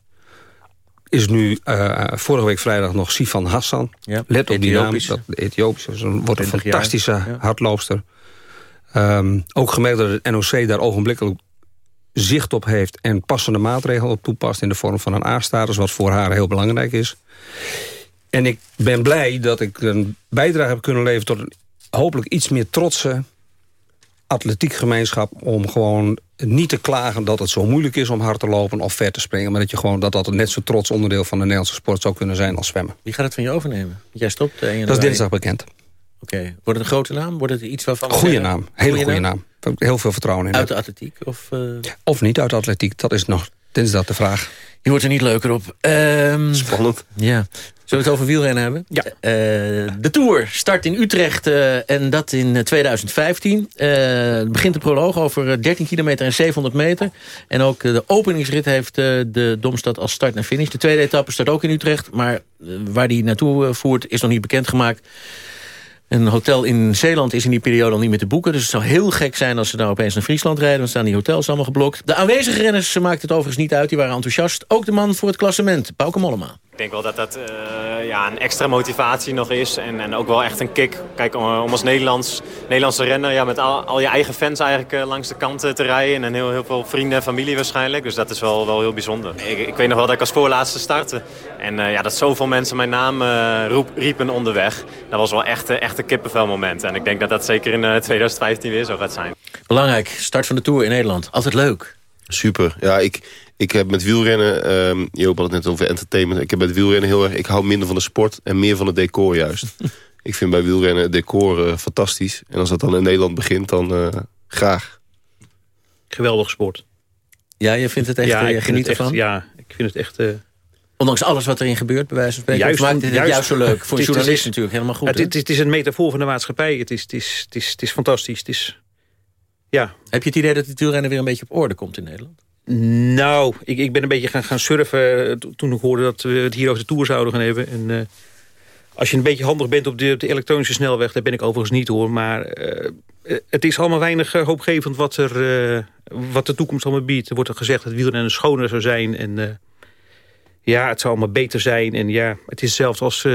Is nu uh, vorige week vrijdag nog Sifan Hassan. Ja, Let op die naam. Dat, de Ethiopische. wordt een fantastische ja. hardloopster. Um, ook gemerkt dat het NOC daar ogenblikkelijk zicht op heeft... en passende maatregelen op toepast in de vorm van een A-status... wat voor haar heel belangrijk is. En ik ben blij dat ik een bijdrage heb kunnen leveren... tot een hopelijk iets meer trotse atletiekgemeenschap... om gewoon niet te klagen dat het zo moeilijk is om hard te lopen of ver te springen... maar dat je gewoon dat dat net zo trots onderdeel van de Nederlandse sport zou kunnen zijn als zwemmen. Wie gaat het van je overnemen? Jij stopt Dat is dinsdag bekend. Oké. Wordt het een grote naam? Wordt het iets waarvan... Goeie naam. Hele goede naam. naam. Heel veel vertrouwen in. Uit de atletiek? Of, uh... of niet uit de atletiek. Dat is nog dinsdag de vraag. Je wordt er niet leuker op. Um, Spannend. Ja. Zullen we het over wielrennen hebben? Ja. Uh, de Tour start in Utrecht uh, en dat in 2015. begint de proloog over 13 kilometer en 700 meter. En ook de openingsrit heeft de Domstad als start en finish. De tweede etappe start ook in Utrecht. Maar waar die naartoe voert is nog niet bekendgemaakt. Een hotel in Zeeland is in die periode al niet meer te boeken. Dus het zou heel gek zijn als ze daar opeens naar Friesland rijden. Dan staan die hotels allemaal geblokt. De aanwezige renners maakten het overigens niet uit. Die waren enthousiast. Ook de man voor het klassement, Bauke Mollema. Ik denk wel dat dat uh, ja, een extra motivatie nog is. En, en ook wel echt een kick. Kijk, om, om als Nederlands, Nederlandse renner ja, met al, al je eigen fans eigenlijk uh, langs de kant te rijden. En heel, heel veel vrienden en familie waarschijnlijk. Dus dat is wel, wel heel bijzonder. Ik, ik weet nog wel dat ik als voorlaatste startte. En uh, ja, dat zoveel mensen mijn naam roep, riepen onderweg. Dat was wel echt, echt een kippenvelmoment. En ik denk dat dat zeker in 2015 weer zo gaat zijn. Belangrijk, start van de Tour in Nederland. Altijd leuk. Super. Ja, ik, ik heb met wielrennen... Um, Joop had het net over entertainment. Ik heb met wielrennen heel erg... Ik hou minder van de sport en meer van het decor juist. ik vind bij wielrennen het decor uh, fantastisch. En als dat dan in Nederland begint, dan uh, graag. Geweldig sport. Ja, je vindt het echt... Ja, je geniet ervan? Ja, ik vind het echt... Uh... Ondanks alles wat erin gebeurt, bij wijze van spreken. Juist, maakt het juist, juist zo leuk. Voor een journalist is, natuurlijk helemaal goed. Het, het, het, is een metafoor van de maatschappij. Het is, het is, het is, het is fantastisch. Het is, ja. Heb je het idee dat het wielrennen weer een beetje op orde komt in Nederland? Nou, ik, ik ben een beetje gaan, gaan surfen eh, toen ik hoorde dat we het hier over de Tour zouden gaan hebben. En, uh, als je een beetje handig bent op de, op de, elektronische snelweg, daar ben ik overigens niet hoor. Maar uh, het is allemaal weinig hoopgevend wat, er, wat de toekomst allemaal biedt. Er wordt er gezegd dat wielrennen schoner zou zijn. En ja, het zou allemaal beter zijn. En ja, het is zelfs als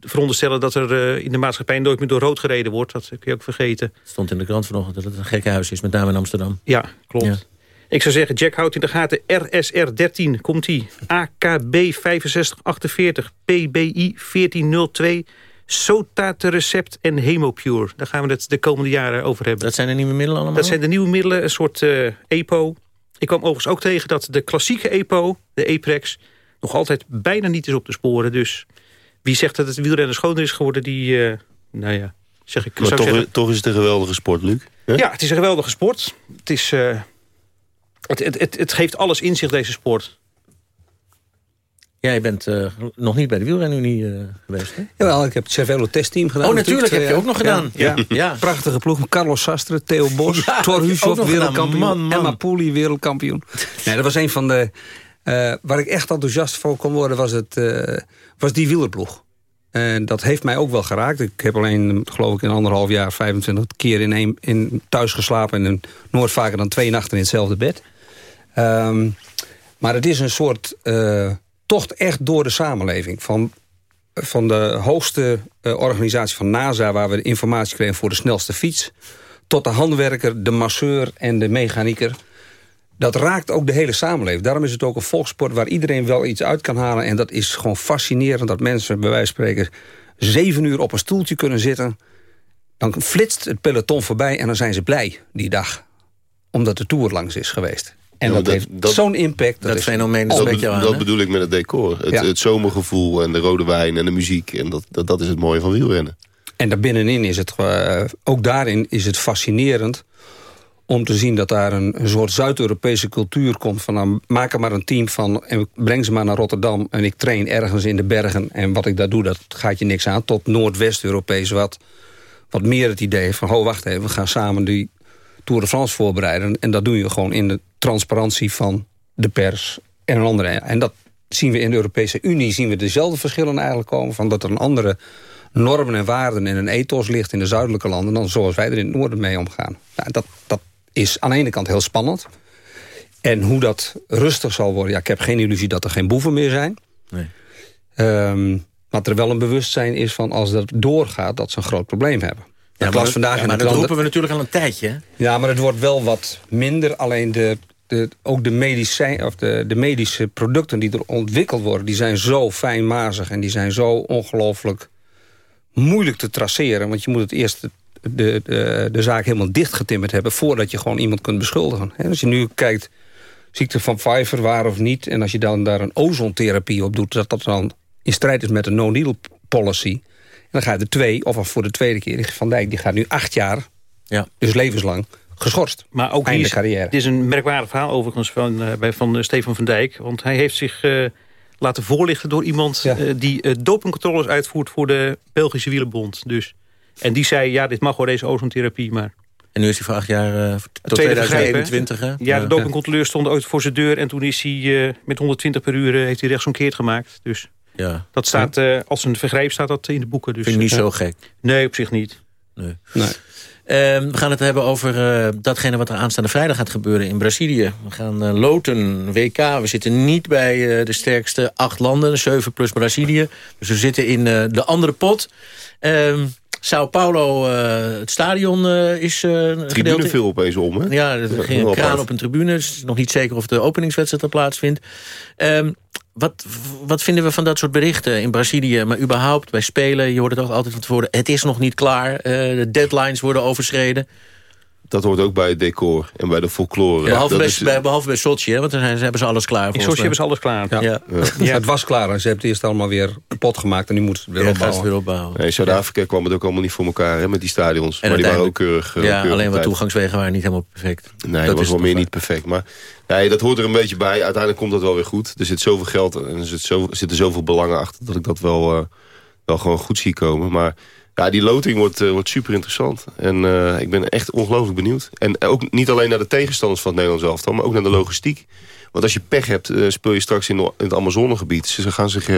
veronderstellen dat er in de maatschappij nooit meer door rood gereden wordt. Dat kun je ook vergeten. Het stond in de krant vanochtend dat het een gekke huis is, met name in Amsterdam. Ja, klopt. Ja. Ik zou zeggen, Jack houdt in de gaten RSR 13. Komt-ie. AKB 6548. PBI 1402. Sotate Recept en Hemopure. Daar gaan we het de komende jaren over hebben. Dat zijn de nieuwe middelen allemaal? Dat zijn de nieuwe middelen, een soort uh, EPO. Ik kwam overigens ook tegen dat de klassieke EPO, de EPREX... nog altijd bijna niet is op te sporen. Dus wie zegt dat het wielrennen schoner is geworden, die... Uh, nou ja, zeg ik, maar zou toch, zeggen, toch is het een geweldige sport, Luc? Ja, het is een geweldige sport. Het, is, uh, het, het, het, het geeft alles in zich, deze sport. Jij bent uh, nog niet bij de wielrenunie uh, geweest, hè? Jawel, ik heb het Cervelo testteam gedaan. Oh, natuurlijk, heb je ook nog gedaan. Ja, ja. ja. Prachtige ploeg. Carlos Sastre, Theo Bos, ja, Thor Hushoff, wereldkampioen. Man, man. Emma Pooley, wereldkampioen. nee, dat was een van de... Uh, waar ik echt enthousiast voor kon worden, was, het, was die wielerploeg. En dat heeft mij ook wel geraakt. Ik heb alleen, geloof ik, in anderhalf jaar 25 keer in, een, in thuis geslapen... en nooit vaker dan twee nachten in hetzelfde bed. Um, maar het is een soort tocht echt door de samenleving. Van, van de hoogste uh, organisatie van NASA... waar we de informatie kregen voor de snelste fiets... tot de handwerker, de masseur en de mechanieker. Dat raakt ook de hele samenleving. Daarom is het ook een volkssport waar iedereen wel iets uit kan halen. En dat is gewoon fascinerend dat mensen, bij wijze van spreken... zeven uur op een stoeltje kunnen zitten. Dan flitst het peloton voorbij en dan zijn ze blij die dag. Omdat de Tour langs is geweest. En ja, dat, dat, heeft zo'n impact. Dat, dat fenomeen is dat, beetje aan, Dat bedoel ik met het decor. Het, ja. het, zomergevoel en de rode wijn en de muziek. En dat, dat, dat is het mooie van wielrennen. En daarbinnenin is het, uh, ook daarin is het fascinerend om te zien dat daar een, een soort Zuid-Europese cultuur komt. Van nou, maak er maar een team van en breng ze maar naar Rotterdam... en ik train ergens in de bergen en wat ik daar doe, dat gaat je niks aan. Tot Noordwest-Europees wat, wat meer het idee van... ho, wacht even, we gaan samen die Tour de France voorbereiden. En dat doe je gewoon in de transparantie van de pers en een andere. En dat zien we in de Europese Unie, zien we dezelfde verschillen eigenlijk komen... van dat er een andere normen en waarden en een ethos ligt in de zuidelijke landen... dan zoals wij er in het noorden mee omgaan. Nou, dat, dat is aan de ene kant heel spannend. En hoe dat rustig zal worden... ja, ik heb geen illusie dat er geen boeven meer zijn. Nee. Um, maar er wel een bewustzijn is van als dat doorgaat... dat ze een groot probleem hebben. Ja, dat maar, was vandaag ja, in maar dat roepen we natuurlijk al een tijdje. Ja, maar het wordt wel wat minder. Alleen de, de, ook de, medicijn, of de, de medische producten die er ontwikkeld worden... die zijn zo fijnmazig en die zijn zo ongelooflijk moeilijk te traceren. Want je moet het eerst de, de, de, zaak helemaal dichtgetimmerd hebben... voordat je gewoon iemand kunt beschuldigen. Als je nu kijkt, ziekte van Pfeiffer, waar of niet... en als je dan daar een ozontherapie op doet... dat dat dan in strijd is met de no-needle policy... En dan gaat de twee, of voor de tweede keer, Van Dijk die gaat nu acht jaar, ja. dus levenslang, geschorst. Maar ook Einde hier is, carrière. Dit is een merkwaardig verhaal overigens van, uh, bij, van uh, Stefan van Dijk. Want hij heeft zich uh, laten voorlichten door iemand ja. die dopingcontroles uitvoert voor de Belgische Wielerbond. Dus. En die zei, ja, dit mag wel deze ozoontherapie, maar... En nu is hij voor acht jaar tot 2021, hè? Ja, de dopingcontroleur stond ooit voor zijn deur... en toen is hij met 120 per uur heeft hij rechtsomkeerd gemaakt. Dus ja. dat staat, uh, als een vergrijp staat dat in de boeken. Dus, Vind je niet uh, zo gek? Nee, op zich niet. Nee. nee. Uh, we gaan het hebben over uh, datgene wat er aanstaande vrijdag gaat gebeuren in Brazilië. We gaan uh, loten, WK. We zitten niet bij de sterkste acht landen, 7 plus Brazilië. Dus we zitten in de andere pot. Sao Paulo, uh, het stadion uh, is uh, Tribune viel opeens om, hè? Ja, er ging een kraan op een tribune. Het is nog niet zeker of de openingswedstrijd er plaatsvindt. Um, wat, wat vinden we van dat soort berichten in Brazilië? Maar überhaupt bij spelen, je hoort het ook altijd van tevoren... het is nog niet klaar, de deadlines worden overschreden. Dat hoort ook bij het decor en bij de folklore. Ja, behalve, bij, is, bij, behalve bij Sochi, hè, want dan hebben ze alles klaar. In Sochi hebben ze alles klaar. Ja. Ja. ja. Het was klaar en ze hebben het eerst allemaal weer kapot gemaakt... en nu moeten ze het weer opbouwen. Het weer opbouwen. Nee, in Zuid-Afrika kwam het ook allemaal niet voor elkaar hè, met die stadions. En maar die waren ook keurig. Ja, keurig alleen wat toegangswegen waren niet helemaal perfect. Nee, dat was wel meer niet perfect. Maar nee, dat hoort er een beetje bij. Uiteindelijk komt dat wel weer goed. Er zit zoveel geld en er, zit zo, er zitten zoveel belangen achter... dat ik dat wel, uh, wel gewoon goed zie komen. Maar... Ja, die loting wordt, uh, wordt super interessant. En uh, ik ben echt ongelooflijk benieuwd. En ook niet alleen naar de tegenstanders van het Nederlands elftal... maar ook naar de logistiek. Want als je pech hebt, uh, speel je straks in, in het Amazonegebied. Ze gaan zich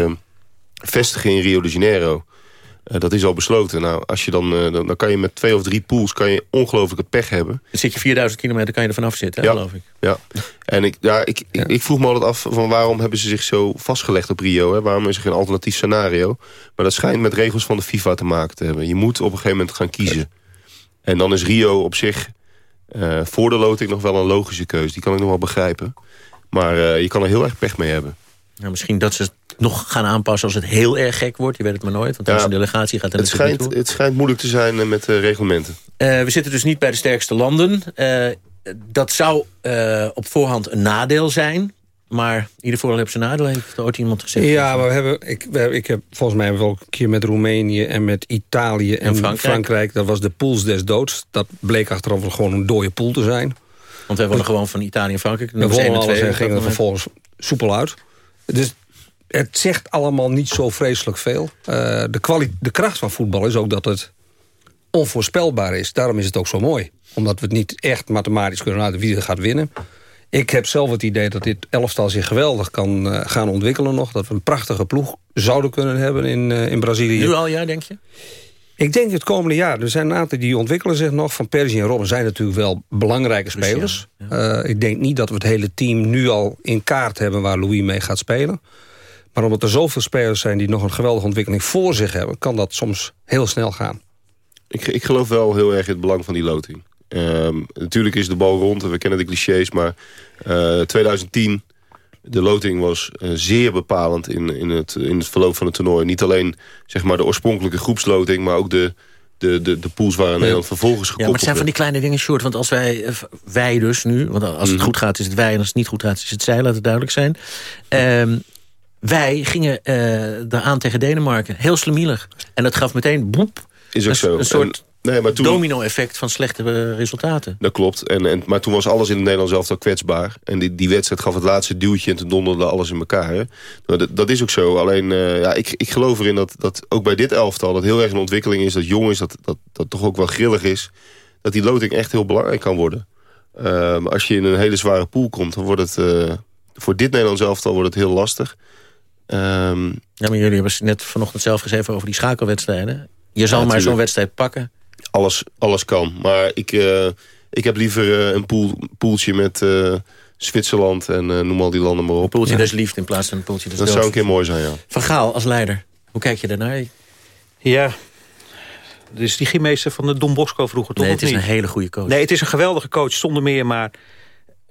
vestigen in Rio de Janeiro. Dat is al besloten. Nou, als je dan, dan, dan, kan je met twee of drie pools kan je ongelooflijke pech hebben. Dan zit je 4000 kilometer, kan je er vanaf zitten, hè, ja, geloof ik. Ja, en ik, ja, ik, ja. Ik, vroeg me altijd af van waarom hebben ze zich zo vastgelegd op Rio. Hè? Waarom is er geen alternatief scenario? Maar dat schijnt met regels van de FIFA te maken te hebben. Je moet op een gegeven moment gaan kiezen. En dan is Rio op zich uh, voor de loting nog wel een logische keuze. Die kan ik nog wel begrijpen. Maar je kan er heel erg pech mee hebben. Nou, misschien dat ze het nog gaan aanpassen als het heel erg gek wordt. Je weet het maar nooit, want als een delegatie gaat er het schijnt, Het schijnt moeilijk te zijn eh, met reglementen. Uh, we zitten dus niet bij de sterkste landen. Uh, dat zou uh, op voorhand een nadeel zijn. Maar ieder voordeel heeft zijn nadeel, heeft ooit iemand gezegd. Ja, maar we hebben, ik, we hebben, ik heb volgens mij wel een keer met Roemenië en met Italië en, en Frankrijk. Dat was de pools des doods. Dat bleek achteraf gewoon een dode pool te zijn. Want wij worden gewoon van Italië en Frankrijk. We wonnen alles en gingen er vervolgens soepel uit. Dus het zegt allemaal niet zo vreselijk veel. Uh, de, de kracht van voetbal is ook dat het onvoorspelbaar is. Daarom is het ook zo mooi. Omdat we het niet echt mathematisch kunnen laten wie er gaat winnen. Ik heb zelf het idee dat dit elftal zich geweldig kan uh, gaan ontwikkelen nog. Dat we een prachtige ploeg zouden kunnen hebben in, uh, in Brazilië. Nu al, ja, denk je? Ik denk het komende jaar. Er zijn een aantal die ontwikkelen zich nog. Van Persie en Robben zijn natuurlijk wel belangrijke spelers. Ja, uh, ik denk niet dat we het hele team nu al in kaart hebben... waar Louis mee gaat spelen. Maar omdat er zoveel spelers zijn die nog een geweldige ontwikkeling voor zich hebben... kan dat soms heel snel gaan. Ik, ik geloof wel heel erg in het belang van die loting. Um, natuurlijk is de bal rond en we kennen de clichés, maar uh, 2010... De loting was uh, zeer bepalend in, in, het, in het verloop van het toernooi. Niet alleen zeg maar, de oorspronkelijke groepsloting... maar ook de, de, de, de pools waar Nederland vervolgens gekoppeld Ja, maar het zijn van die kleine dingen, short. Want als wij, eh, wij dus nu... want als het mm. goed gaat is het wij en als het niet goed gaat is het zij... laat het duidelijk zijn. Um, wij gingen uh, eraan tegen Denemarken. Heel slemielig. En dat gaf meteen boep. Is ook een, zo. Een soort Nee, maar toen... domino-effect van slechte resultaten. Dat klopt. En, en, maar toen was alles in het Nederlands zelf al kwetsbaar. En die, die wedstrijd gaf het laatste duwtje en toen donderde alles in elkaar. Hè? Dat, dat, is ook zo. Alleen, uh, ja, ik, ik geloof erin dat, dat ook bij dit elftal... dat heel erg een ontwikkeling is, dat jong is, dat, dat, dat toch ook wel grillig is... dat die loting echt heel belangrijk kan worden. Uh, als je in een hele zware pool komt, dan wordt het... Uh, voor dit Nederlands elftal wordt het heel lastig. Um, ja, maar jullie hebben net vanochtend zelf gezegd over die schakelwedstrijden. Je zal ja, maar zo'n wedstrijd pakken alles, alles kan. Maar ik, uh, ik heb liever uh, een pool, poeltje met uh, Zwitserland en noem al die landen maar op. Een poeltje dus liefde in plaats van een poeltje dus Dat dood. zou een keer mooi zijn, ja. Van Gaal als leider, hoe kijk je daarnaar? Ja, dus die gymmeester van de Don Bosco vroeger, toch? Nee, het is niet? een hele goede coach. Nee, het is een geweldige coach, zonder meer, maar...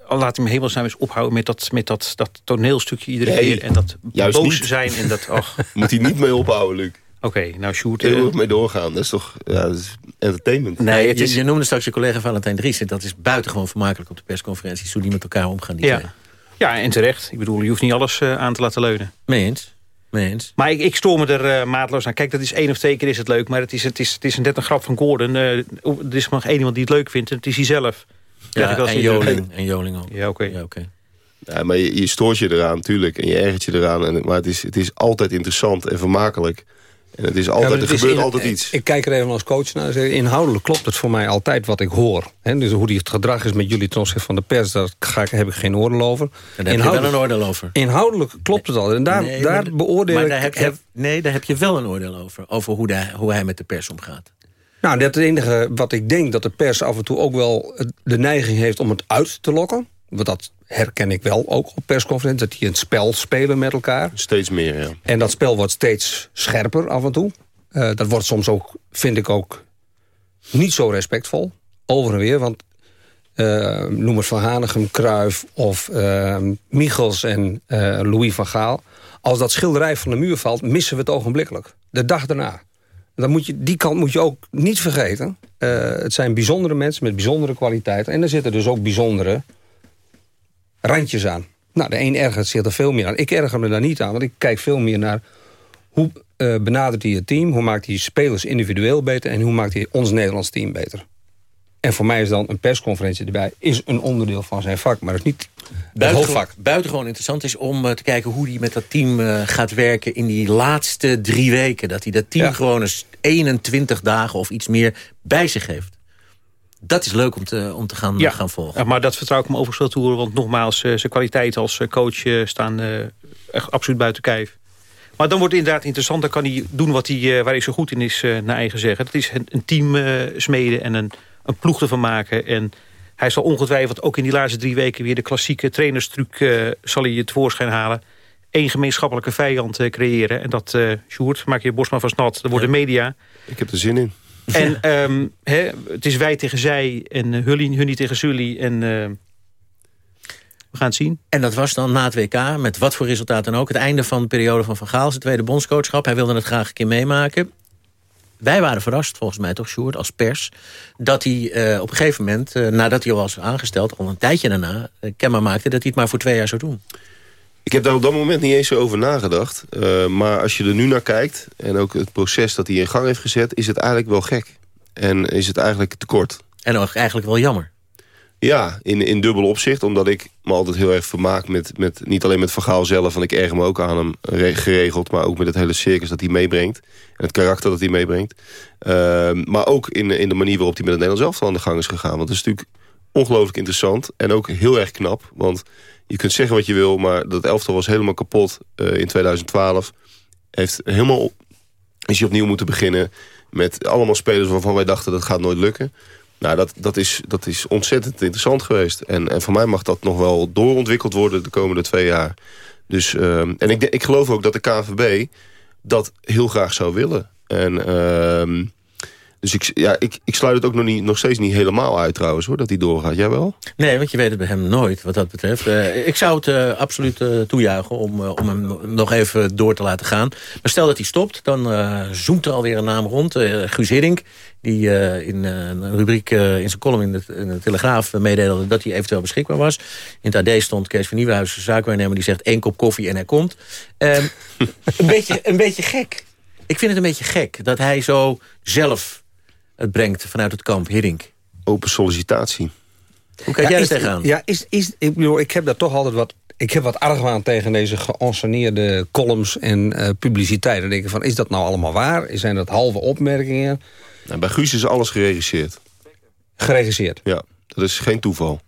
Laat hem hemelsnaam eens ophouden met dat, met dat, dat toneelstukje iedere Nee, keer. En dat juist boos niet. zijn en dat... Och. Moet hij niet mee ophouden, Luc. Oké, nou Sjoerd... Heel eh, erg mee doorgaan. Dat is toch ja, dat is entertainment. Nee, het je, is- je noemde straks je collega Valentijn Driessen. Dat is buitengewoon vermakelijk op de persconferenties... hoe die met elkaar omgaan, die ja. twee. ja, en terecht. Ik bedoel, je hoeft niet alles eh, aan te laten leunen. Mee eens. Mee eens. Maar ik, ik stoor me er eh, maatloos aan. Kijk, dat is één of twee keer is het leuk. Maar het is, het is, het is net een grap van Gordon. Eh, er is maar één iemand die het leuk vindt. En het is hij zelf. Ik Ja, wel en Joling, en Joling ook. Ja, oké. Ja, maar je, je stoort je eraan, tuurlijk. En je ergert je eraan. En, maar het is, het is altijd interessant en vermakelijk. En het is altijd, Ja, er gebeurt in- altijd iets. Ik kijk er even als coach naar. Zeg, Inhoudelijk klopt het voor mij altijd wat ik hoor. Hè, dus hoe die het gedrag is met jullie ten opzichte van de pers... daar ga ik, heb ik geen oordeel over. Daar heb je wel een oordeel over. Inhoudelijk klopt het al. En daar, Nee, daar maar- beoordeel maar ik... daar heb je, nee, daar heb je wel een oordeel over. Over hoe, de, hoe hij met de pers omgaat. Nou, dat is het enige wat ik denk dat de pers af en toe ook wel de neiging heeft om het uit te lokken. Want dat herken ik wel ook op persconferenties. Dat die een spel spelen met elkaar. Steeds meer, ja. En dat spel wordt steeds scherper af en toe. Eh, dat wordt soms ook, vind ik ook, niet zo respectvol. Over en weer, want eh, noem het Van Hanegem, Kruif of eh, Michels en Louis van Gaal. Als dat schilderij van de muur valt, missen we het ogenblikkelijk. De dag daarna. Dan moet je, die kant moet je ook niet vergeten. Het zijn bijzondere mensen met bijzondere kwaliteiten. En er zitten dus ook bijzondere randjes aan. Nou, de een ergert zich er veel meer aan. Ik erger me daar niet aan, want ik kijk veel meer naar... hoe eh, benadert hij het team, hoe maakt hij spelers individueel beter... en hoe maakt hij ons Nederlands team beter. En voor mij is dan een persconferentie erbij... is een onderdeel van zijn vak, maar dat is niet het Buitengewoon, hoofdvak. buitengewoon interessant is om eh, te kijken hoe hij met dat team eh, gaat werken... in die laatste drie weken. Dat hij dat team Ja. gewoon eens 21 dagen of iets meer bij zich heeft. Dat is leuk om te, om te gaan, Ja. gaan volgen. Ja, maar dat vertrouw ik hem overigens wel toe. Want nogmaals, eh, zijn kwaliteiten als eh, coach eh, staan eh, echt absoluut buiten kijf. Maar dan wordt het inderdaad interessant. Dan kan hij doen wat hij, eh, waar hij zo goed in is, eh, naar eigen zeggen. Dat is een, een team eh, smeden en een, een ploeg ervan maken. En hij zal ongetwijfeld ook in die laatste drie weken... weer de klassieke trainerstruc eh, zal hij tevoorschijn halen. Eén gemeenschappelijke vijand eh, creëren. En dat, eh Sjoerd, maak je borst maar vast nat. Dat worden media. Ik heb er zin in. En ehm, het is wij tegen zij en uh, Hully, Hunny tegen Sully. En, eh, We gaan het zien. En dat was dan na het WK, met wat voor resultaat dan ook... het einde van de periode van Van Gaal, zijn tweede bondscoachschap. Hij wilde het graag een keer meemaken. Wij waren verrast, volgens mij toch, Sjoerd, als pers... dat hij uh, op een gegeven moment, uh, nadat hij al was aangesteld... al een tijdje daarna, kenbaar maakte dat hij het maar voor twee jaar zou doen. Ik heb daar op dat moment niet eens zo over nagedacht. maar als je er nu naar kijkt... en ook het proces dat hij in gang heeft gezet... is het eigenlijk wel gek. En is het eigenlijk tekort. En ook eigenlijk wel jammer. Ja, in, in dubbel opzicht. Omdat ik me altijd heel erg vermaak met, met niet alleen met Vergaal zelf... want ik erger me ook aan hem geregeld... maar ook met het hele circus dat hij meebrengt. En het karakter dat hij meebrengt. Uh, maar ook in, in de manier waarop hij met het Nederlands elftal aan de gang is gegaan. Want het is natuurlijk ongelooflijk interessant. En ook heel erg knap. Want je kunt zeggen wat je wil... maar dat elftal was helemaal kapot uh, in 2012. Heeft helemaal... Is hij opnieuw moeten beginnen... met allemaal spelers waarvan wij dachten dat gaat nooit lukken... Nou, dat, dat, is, dat is ontzettend interessant geweest. En, en voor mij mag dat nog wel doorontwikkeld worden de komende twee jaar. Dus, uh, en ik, ik geloof ook dat de KNVB dat heel graag zou willen. En, uh, dus ik, ja, ik, ik sluit het ook nog, niet, nog steeds niet helemaal uit trouwens, hoor, dat hij doorgaat. Jij wel? Nee, want je weet het bij hem nooit, wat dat betreft. Uh, ik zou het uh, absoluut uh, toejuichen om, om hem nog even door te laten gaan. Maar stel dat hij stopt, dan zoemt er alweer een naam rond. Guus Hiddink, die in een rubriek in zijn column in de, in de Telegraaf meedeelde... dat hij eventueel beschikbaar was. In het AD stond Kees van Nieuwenhuis, zaakwaarnemer... die zegt één kop koffie en hij komt. Ehm, een, beetje, een beetje gek. Ik vind het een beetje gek dat hij zo zelf het brengt vanuit het kamp Hiddink? Open sollicitatie. Hoe kijk ja, jij er tegenaan? Ja, is, is, ik, bedoel, ik heb daar toch altijd wat... Ik heb wat argwaan tegen deze geanceneerde columns en uh, publiciteit. Dan denk ik van, is dat nou allemaal waar? Zijn dat halve opmerkingen? Nou, bij Guus is alles geregisseerd. Geregisseerd? Ja, dat is geen toeval.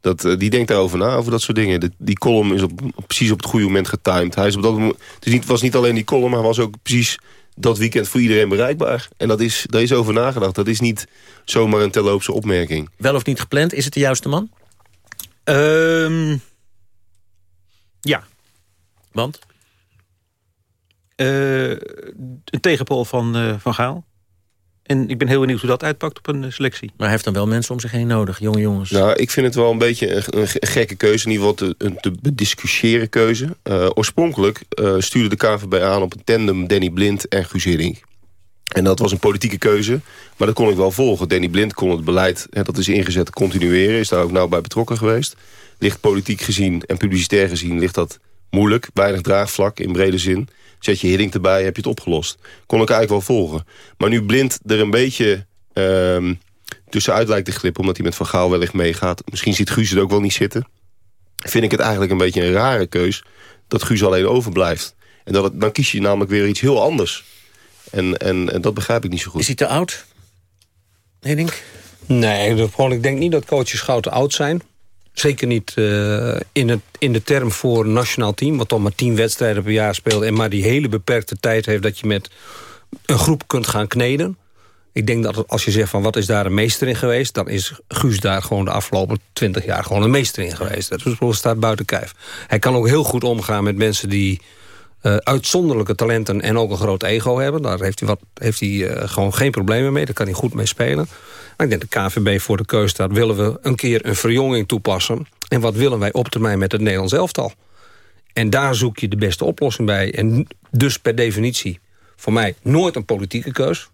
Dat, uh, die denkt daarover na, over dat soort dingen. De, die column is op, precies op het goede moment getimed. Hij is op dat moment, het is niet, was niet alleen die column, hij was ook precies dat weekend voor iedereen bereikbaar. En dat is, daar is over nagedacht. Dat is niet zomaar een terloopse opmerking. Wel of niet gepland? Is het de juiste man? Um, ja. Want? Uh, een tegenpol van, uh, van Gaal. En ik ben heel benieuwd hoe dat uitpakt op een selectie. Maar hij heeft dan wel mensen om zich heen nodig, jonge jongens. Nou, ik vind het wel een beetje een, een gekke keuze. In ieder geval te, een te bediscussiëren keuze. Uh, oorspronkelijk uh, stuurde de KVB aan op een tandem Danny Blind en Guus Hiddink. En dat was een politieke keuze, maar dat kon ik wel volgen. Danny Blind kon het beleid, hè, dat is ingezet, continueren. Is daar ook nou bij betrokken geweest. Ligt politiek gezien en publicitair gezien ligt dat moeilijk. Weinig draagvlak in brede zin. Zet je Hiddink erbij, heb je het opgelost. Kon ik eigenlijk wel volgen. Maar nu Blind er een beetje uh, tussenuit lijkt te glippen... omdat hij met Van Gaal wellicht meegaat. Misschien ziet Guus het ook wel niet zitten. Vind ik het eigenlijk een beetje een rare keus... dat Guus alleen overblijft. En dat het, dan kies je namelijk weer iets heel anders. En, en, en dat begrijp ik niet zo goed. Is hij te oud, Hiddink? Nee, ik denk niet dat coaches gauw te oud zijn. Zeker niet uh, in, het, in de term voor nationaal team... wat dan maar tien wedstrijden per jaar speelt... en maar die hele beperkte tijd heeft dat je met een groep kunt gaan kneden. Ik denk dat als je zegt van wat is daar een meester in geweest... dan is Guus daar gewoon de afgelopen twintig jaar gewoon een meester in geweest. Dat staat buiten kijf. Hij kan ook heel goed omgaan met mensen die... Uh, uitzonderlijke talenten en ook een groot ego hebben. Daar heeft hij, wat, heeft hij uh, gewoon geen problemen mee. Daar kan hij goed mee spelen. Maar ik denk de KVB voor de keuze staat... willen we een keer een verjonging toepassen... en wat willen wij op termijn met het Nederlands elftal? En daar zoek je de beste oplossing bij. En dus per definitie voor mij nooit een politieke keus...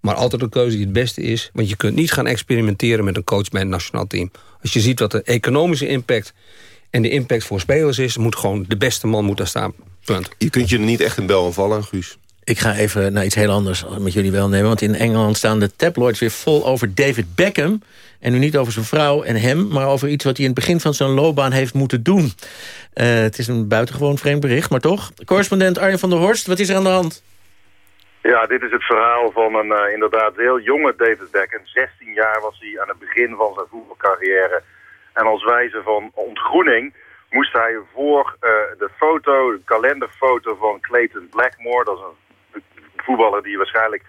maar altijd een keuze die het beste is. Want je kunt niet gaan experimenteren met een coach bij een nationaal team. Als je ziet wat de economische impact en de impact voor spelers is... moet gewoon de beste man moeten staan. Punt. Je kunt je er niet echt een bel aan vallen, Guus. Ik ga even naar iets heel anders met jullie wel nemen. Want in Engeland staan de tabloids weer vol over David Beckham. En nu niet over zijn vrouw en hem... maar over iets wat hij in het begin van zijn loopbaan heeft moeten doen. Uh, het is een buitengewoon vreemd bericht, maar toch. Correspondent Arjen van der Horst, wat is er aan de hand? Ja, dit is het verhaal van een uh, inderdaad heel jonge David Beckham. 16 jaar was hij aan het begin van zijn voetbalcarrière. En als wijze van ontgroening moest hij voor uh, de foto, de kalenderfoto van Clayton Blackmore... dat is een voetballer die waarschijnlijk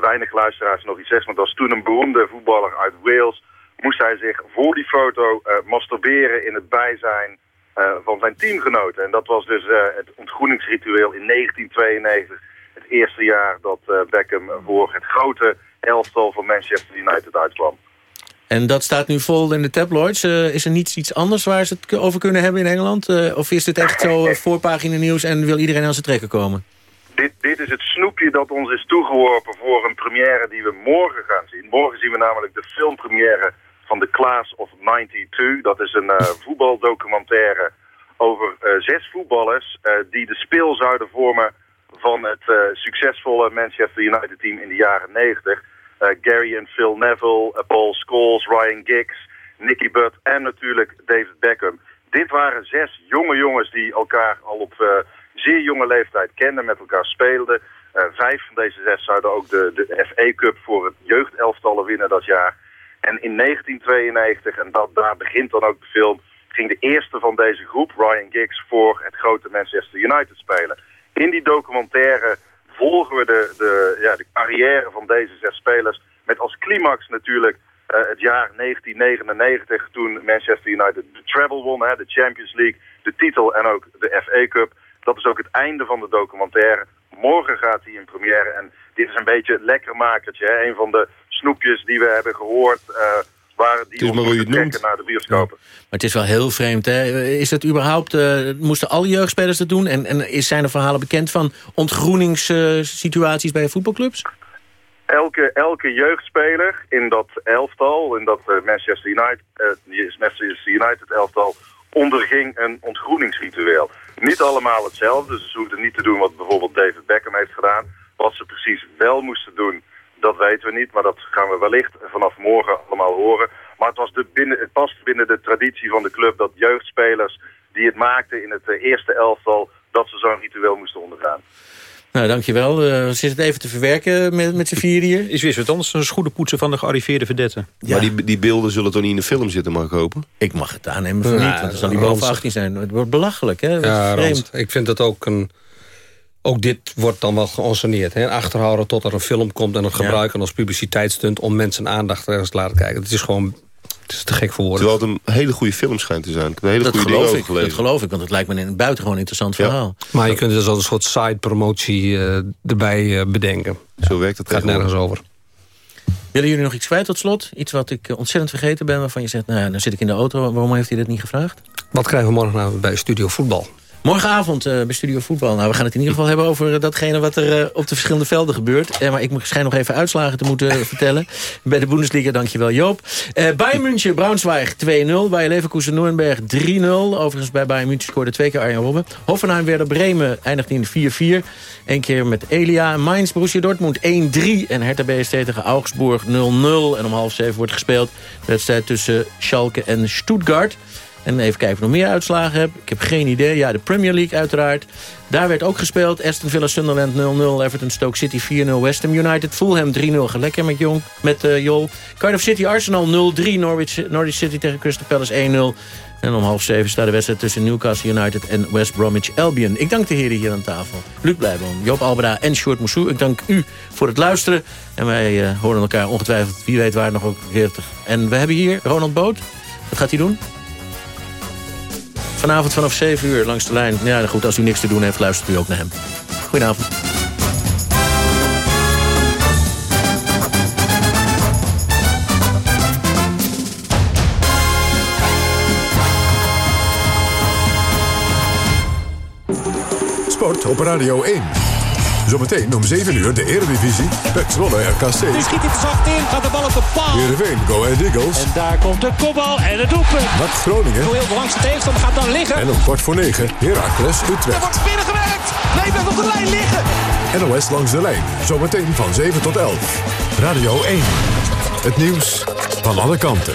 weinig luisteraars nog iets zegt. Want dat was toen een beroemde voetballer uit Wales. Moest hij zich voor die foto uh, masturberen in het bijzijn uh, van zijn teamgenoten. En dat was dus het ontgroeningsritueel in 1992. Het eerste jaar dat Beckham voor het grote elftal van Manchester United uitkwam. En dat staat nu vol in de tabloids. Uh, is er niets iets anders waar ze het over kunnen hebben in Engeland? Uh, of is dit echt zo voorpagina nieuws en wil iedereen aan zijn trekken komen? Dit, dit is het snoepje dat ons is toegeworpen voor een première die we morgen gaan zien. Morgen zien we namelijk de filmpremière van The Class of 92. Dat is een voetbaldocumentaire over zes voetballers die de speel zouden vormen van het succesvolle Manchester United team in de jaren 90. Uh, Gary en Phil Neville, uh, Paul Scholes, Ryan Giggs, Nicky Butt en natuurlijk David Beckham. Dit waren zes jonge jongens die elkaar al op uh, zeer jonge leeftijd kenden, met elkaar speelden. vijf van deze zes zouden ook de, de FA Cup voor het jeugdelftallen winnen dat jaar. En in 1992, en dat, daar begint dan ook de film, ging de eerste van deze groep, Ryan Giggs, voor het grote Manchester United spelen. In die documentaire volgen we de, de, ja, de carrière van deze zes spelers. Met als climax natuurlijk uh, het jaar 1999 toen Manchester United de treble won, hè, de Champions League, de titel en ook de FA Cup. Dat is ook het einde van de documentaire. Morgen gaat hij in première en dit is een beetje het lekkermakertje. Hè? Een van de snoepjes die we hebben gehoord... Uh, waren die ons trekken naar de bioscopen. Maar het is wel heel vreemd, hè? Is het überhaupt... Uh, moesten alle jeugdspelers dat doen? En, en is, zijn er verhalen bekend van ontgroeningssituaties bij voetbalclubs? Elke, elke jeugdspeler in dat elftal, in dat uh, Manchester, United, uh, Manchester United elftal... onderging een ontgroeningsritueel. Niet allemaal hetzelfde, dus ze hoefden niet te doen wat bijvoorbeeld David Beckham heeft gedaan. Wat ze precies wel moesten doen dat weten we niet, maar dat gaan we wellicht vanaf morgen allemaal horen. Maar het, was de binnen, het past binnen de traditie van de club dat jeugdspelers die het maakten in het eh, eerste elftal... dat ze zo'n ritueel moesten ondergaan. Nou, dankjewel. Uh, we zitten het even te verwerken met, met z'n vier hier. Is weer wat anders dan schoenen poetsen van de gearriveerde verdetten. Ja. Maar die, die beelden zullen toch niet in de film zitten, mag ik hopen? Ik mag het aannemen van niet, want dan zal die boven 18 zijn. Het wordt belachelijk, hè? Ja, vreemd. Ik vind dat ook een ook dit wordt dan wel geanceneerd. Hè? Achterhouden tot er een film komt en het gebruiken als publiciteitsstunt... om mensen aandacht ergens te laten kijken. Het is gewoon het is te gek voor woorden. Terwijl het een hele goede film schijnt te zijn. Ik heb een hele dat goede geloof ik, Dat geloof ik, want het lijkt me een buitengewoon interessant verhaal. Maar je kunt dus als een soort side-promotie uh, erbij uh, bedenken. Zo werkt het gaat nergens over. Willen jullie nog iets kwijt tot slot? Iets wat ik uh, ontzettend vergeten ben, waarvan je zegt... nou ja, dan zit ik in de auto, waarom heeft hij dat niet gevraagd? Wat krijgen we morgen nou bij Studio Voetbal? Morgenavond uh, bij Studio Voetbal. Nou, we gaan het in ieder geval hebben over datgene wat er uh, op de verschillende velden gebeurt. Maar ik schijn nog even uitslagen te moeten vertellen. Bij de Bundesliga, dankjewel Joop. Bayern München, Braunschweig 2-0. Bij Leverkusen, Nuremberg 3-0. Overigens bij Bayern München scoorde twee keer Arjen Robben. Hoffenheim, Werder Bremen eindigt in 4-4. Eén keer met Elia. Mainz, Borussia Dortmund 1-3. En Hertha BST tegen Augsburg 0-0. En om half zeven wordt gespeeld. De wedstrijd tussen Schalke en Stuttgart. En even kijken of ik nog meer uitslagen heb. Ik heb geen idee. Ja, de Premier League uiteraard. Daar werd ook gespeeld. Aston Villa Sunderland 0-0. Everton Stoke City 4-0. West Ham United Fulham 3-0. Gelekker met, Jong, met uh, Jol. Cardiff City Arsenal 0-3. Norwich, Norwich City tegen Crystal Palace 1-0. En om half zeven staat de wedstrijd tussen Newcastle United en West Bromwich Albion. Ik dank de heren hier aan tafel. Luc Blijboom, Joop Albera en Short Moussou. Ik dank u voor het luisteren. En wij uh, horen elkaar ongetwijfeld, wie weet waar, nog ook weer. En we hebben hier Ronald Boot. Wat gaat hij doen? Vanavond vanaf 7 uur langs de lijn. Ja, goed, als u niks te doen heeft, luistert u ook naar hem. Goedenavond. Sport op Radio 1. Zometeen om 7 uur de Eredivisie. Pek Zwolle RKC. Nu schiet hij zacht in, gaat de bal op de paal. Heerenveen, Go Ahead Eagles. En daar komt de kopbal en het doelpunt. Wat Groningen. Heel de langste tegenstander gaat dan liggen. En om kwart voor 9 Heracles Utrecht. Er wordt binnengewerkt. Nee, blijft op de lijn liggen. NOS langs de lijn. Zometeen van 7 tot 11. Radio 1. Het nieuws van alle kanten.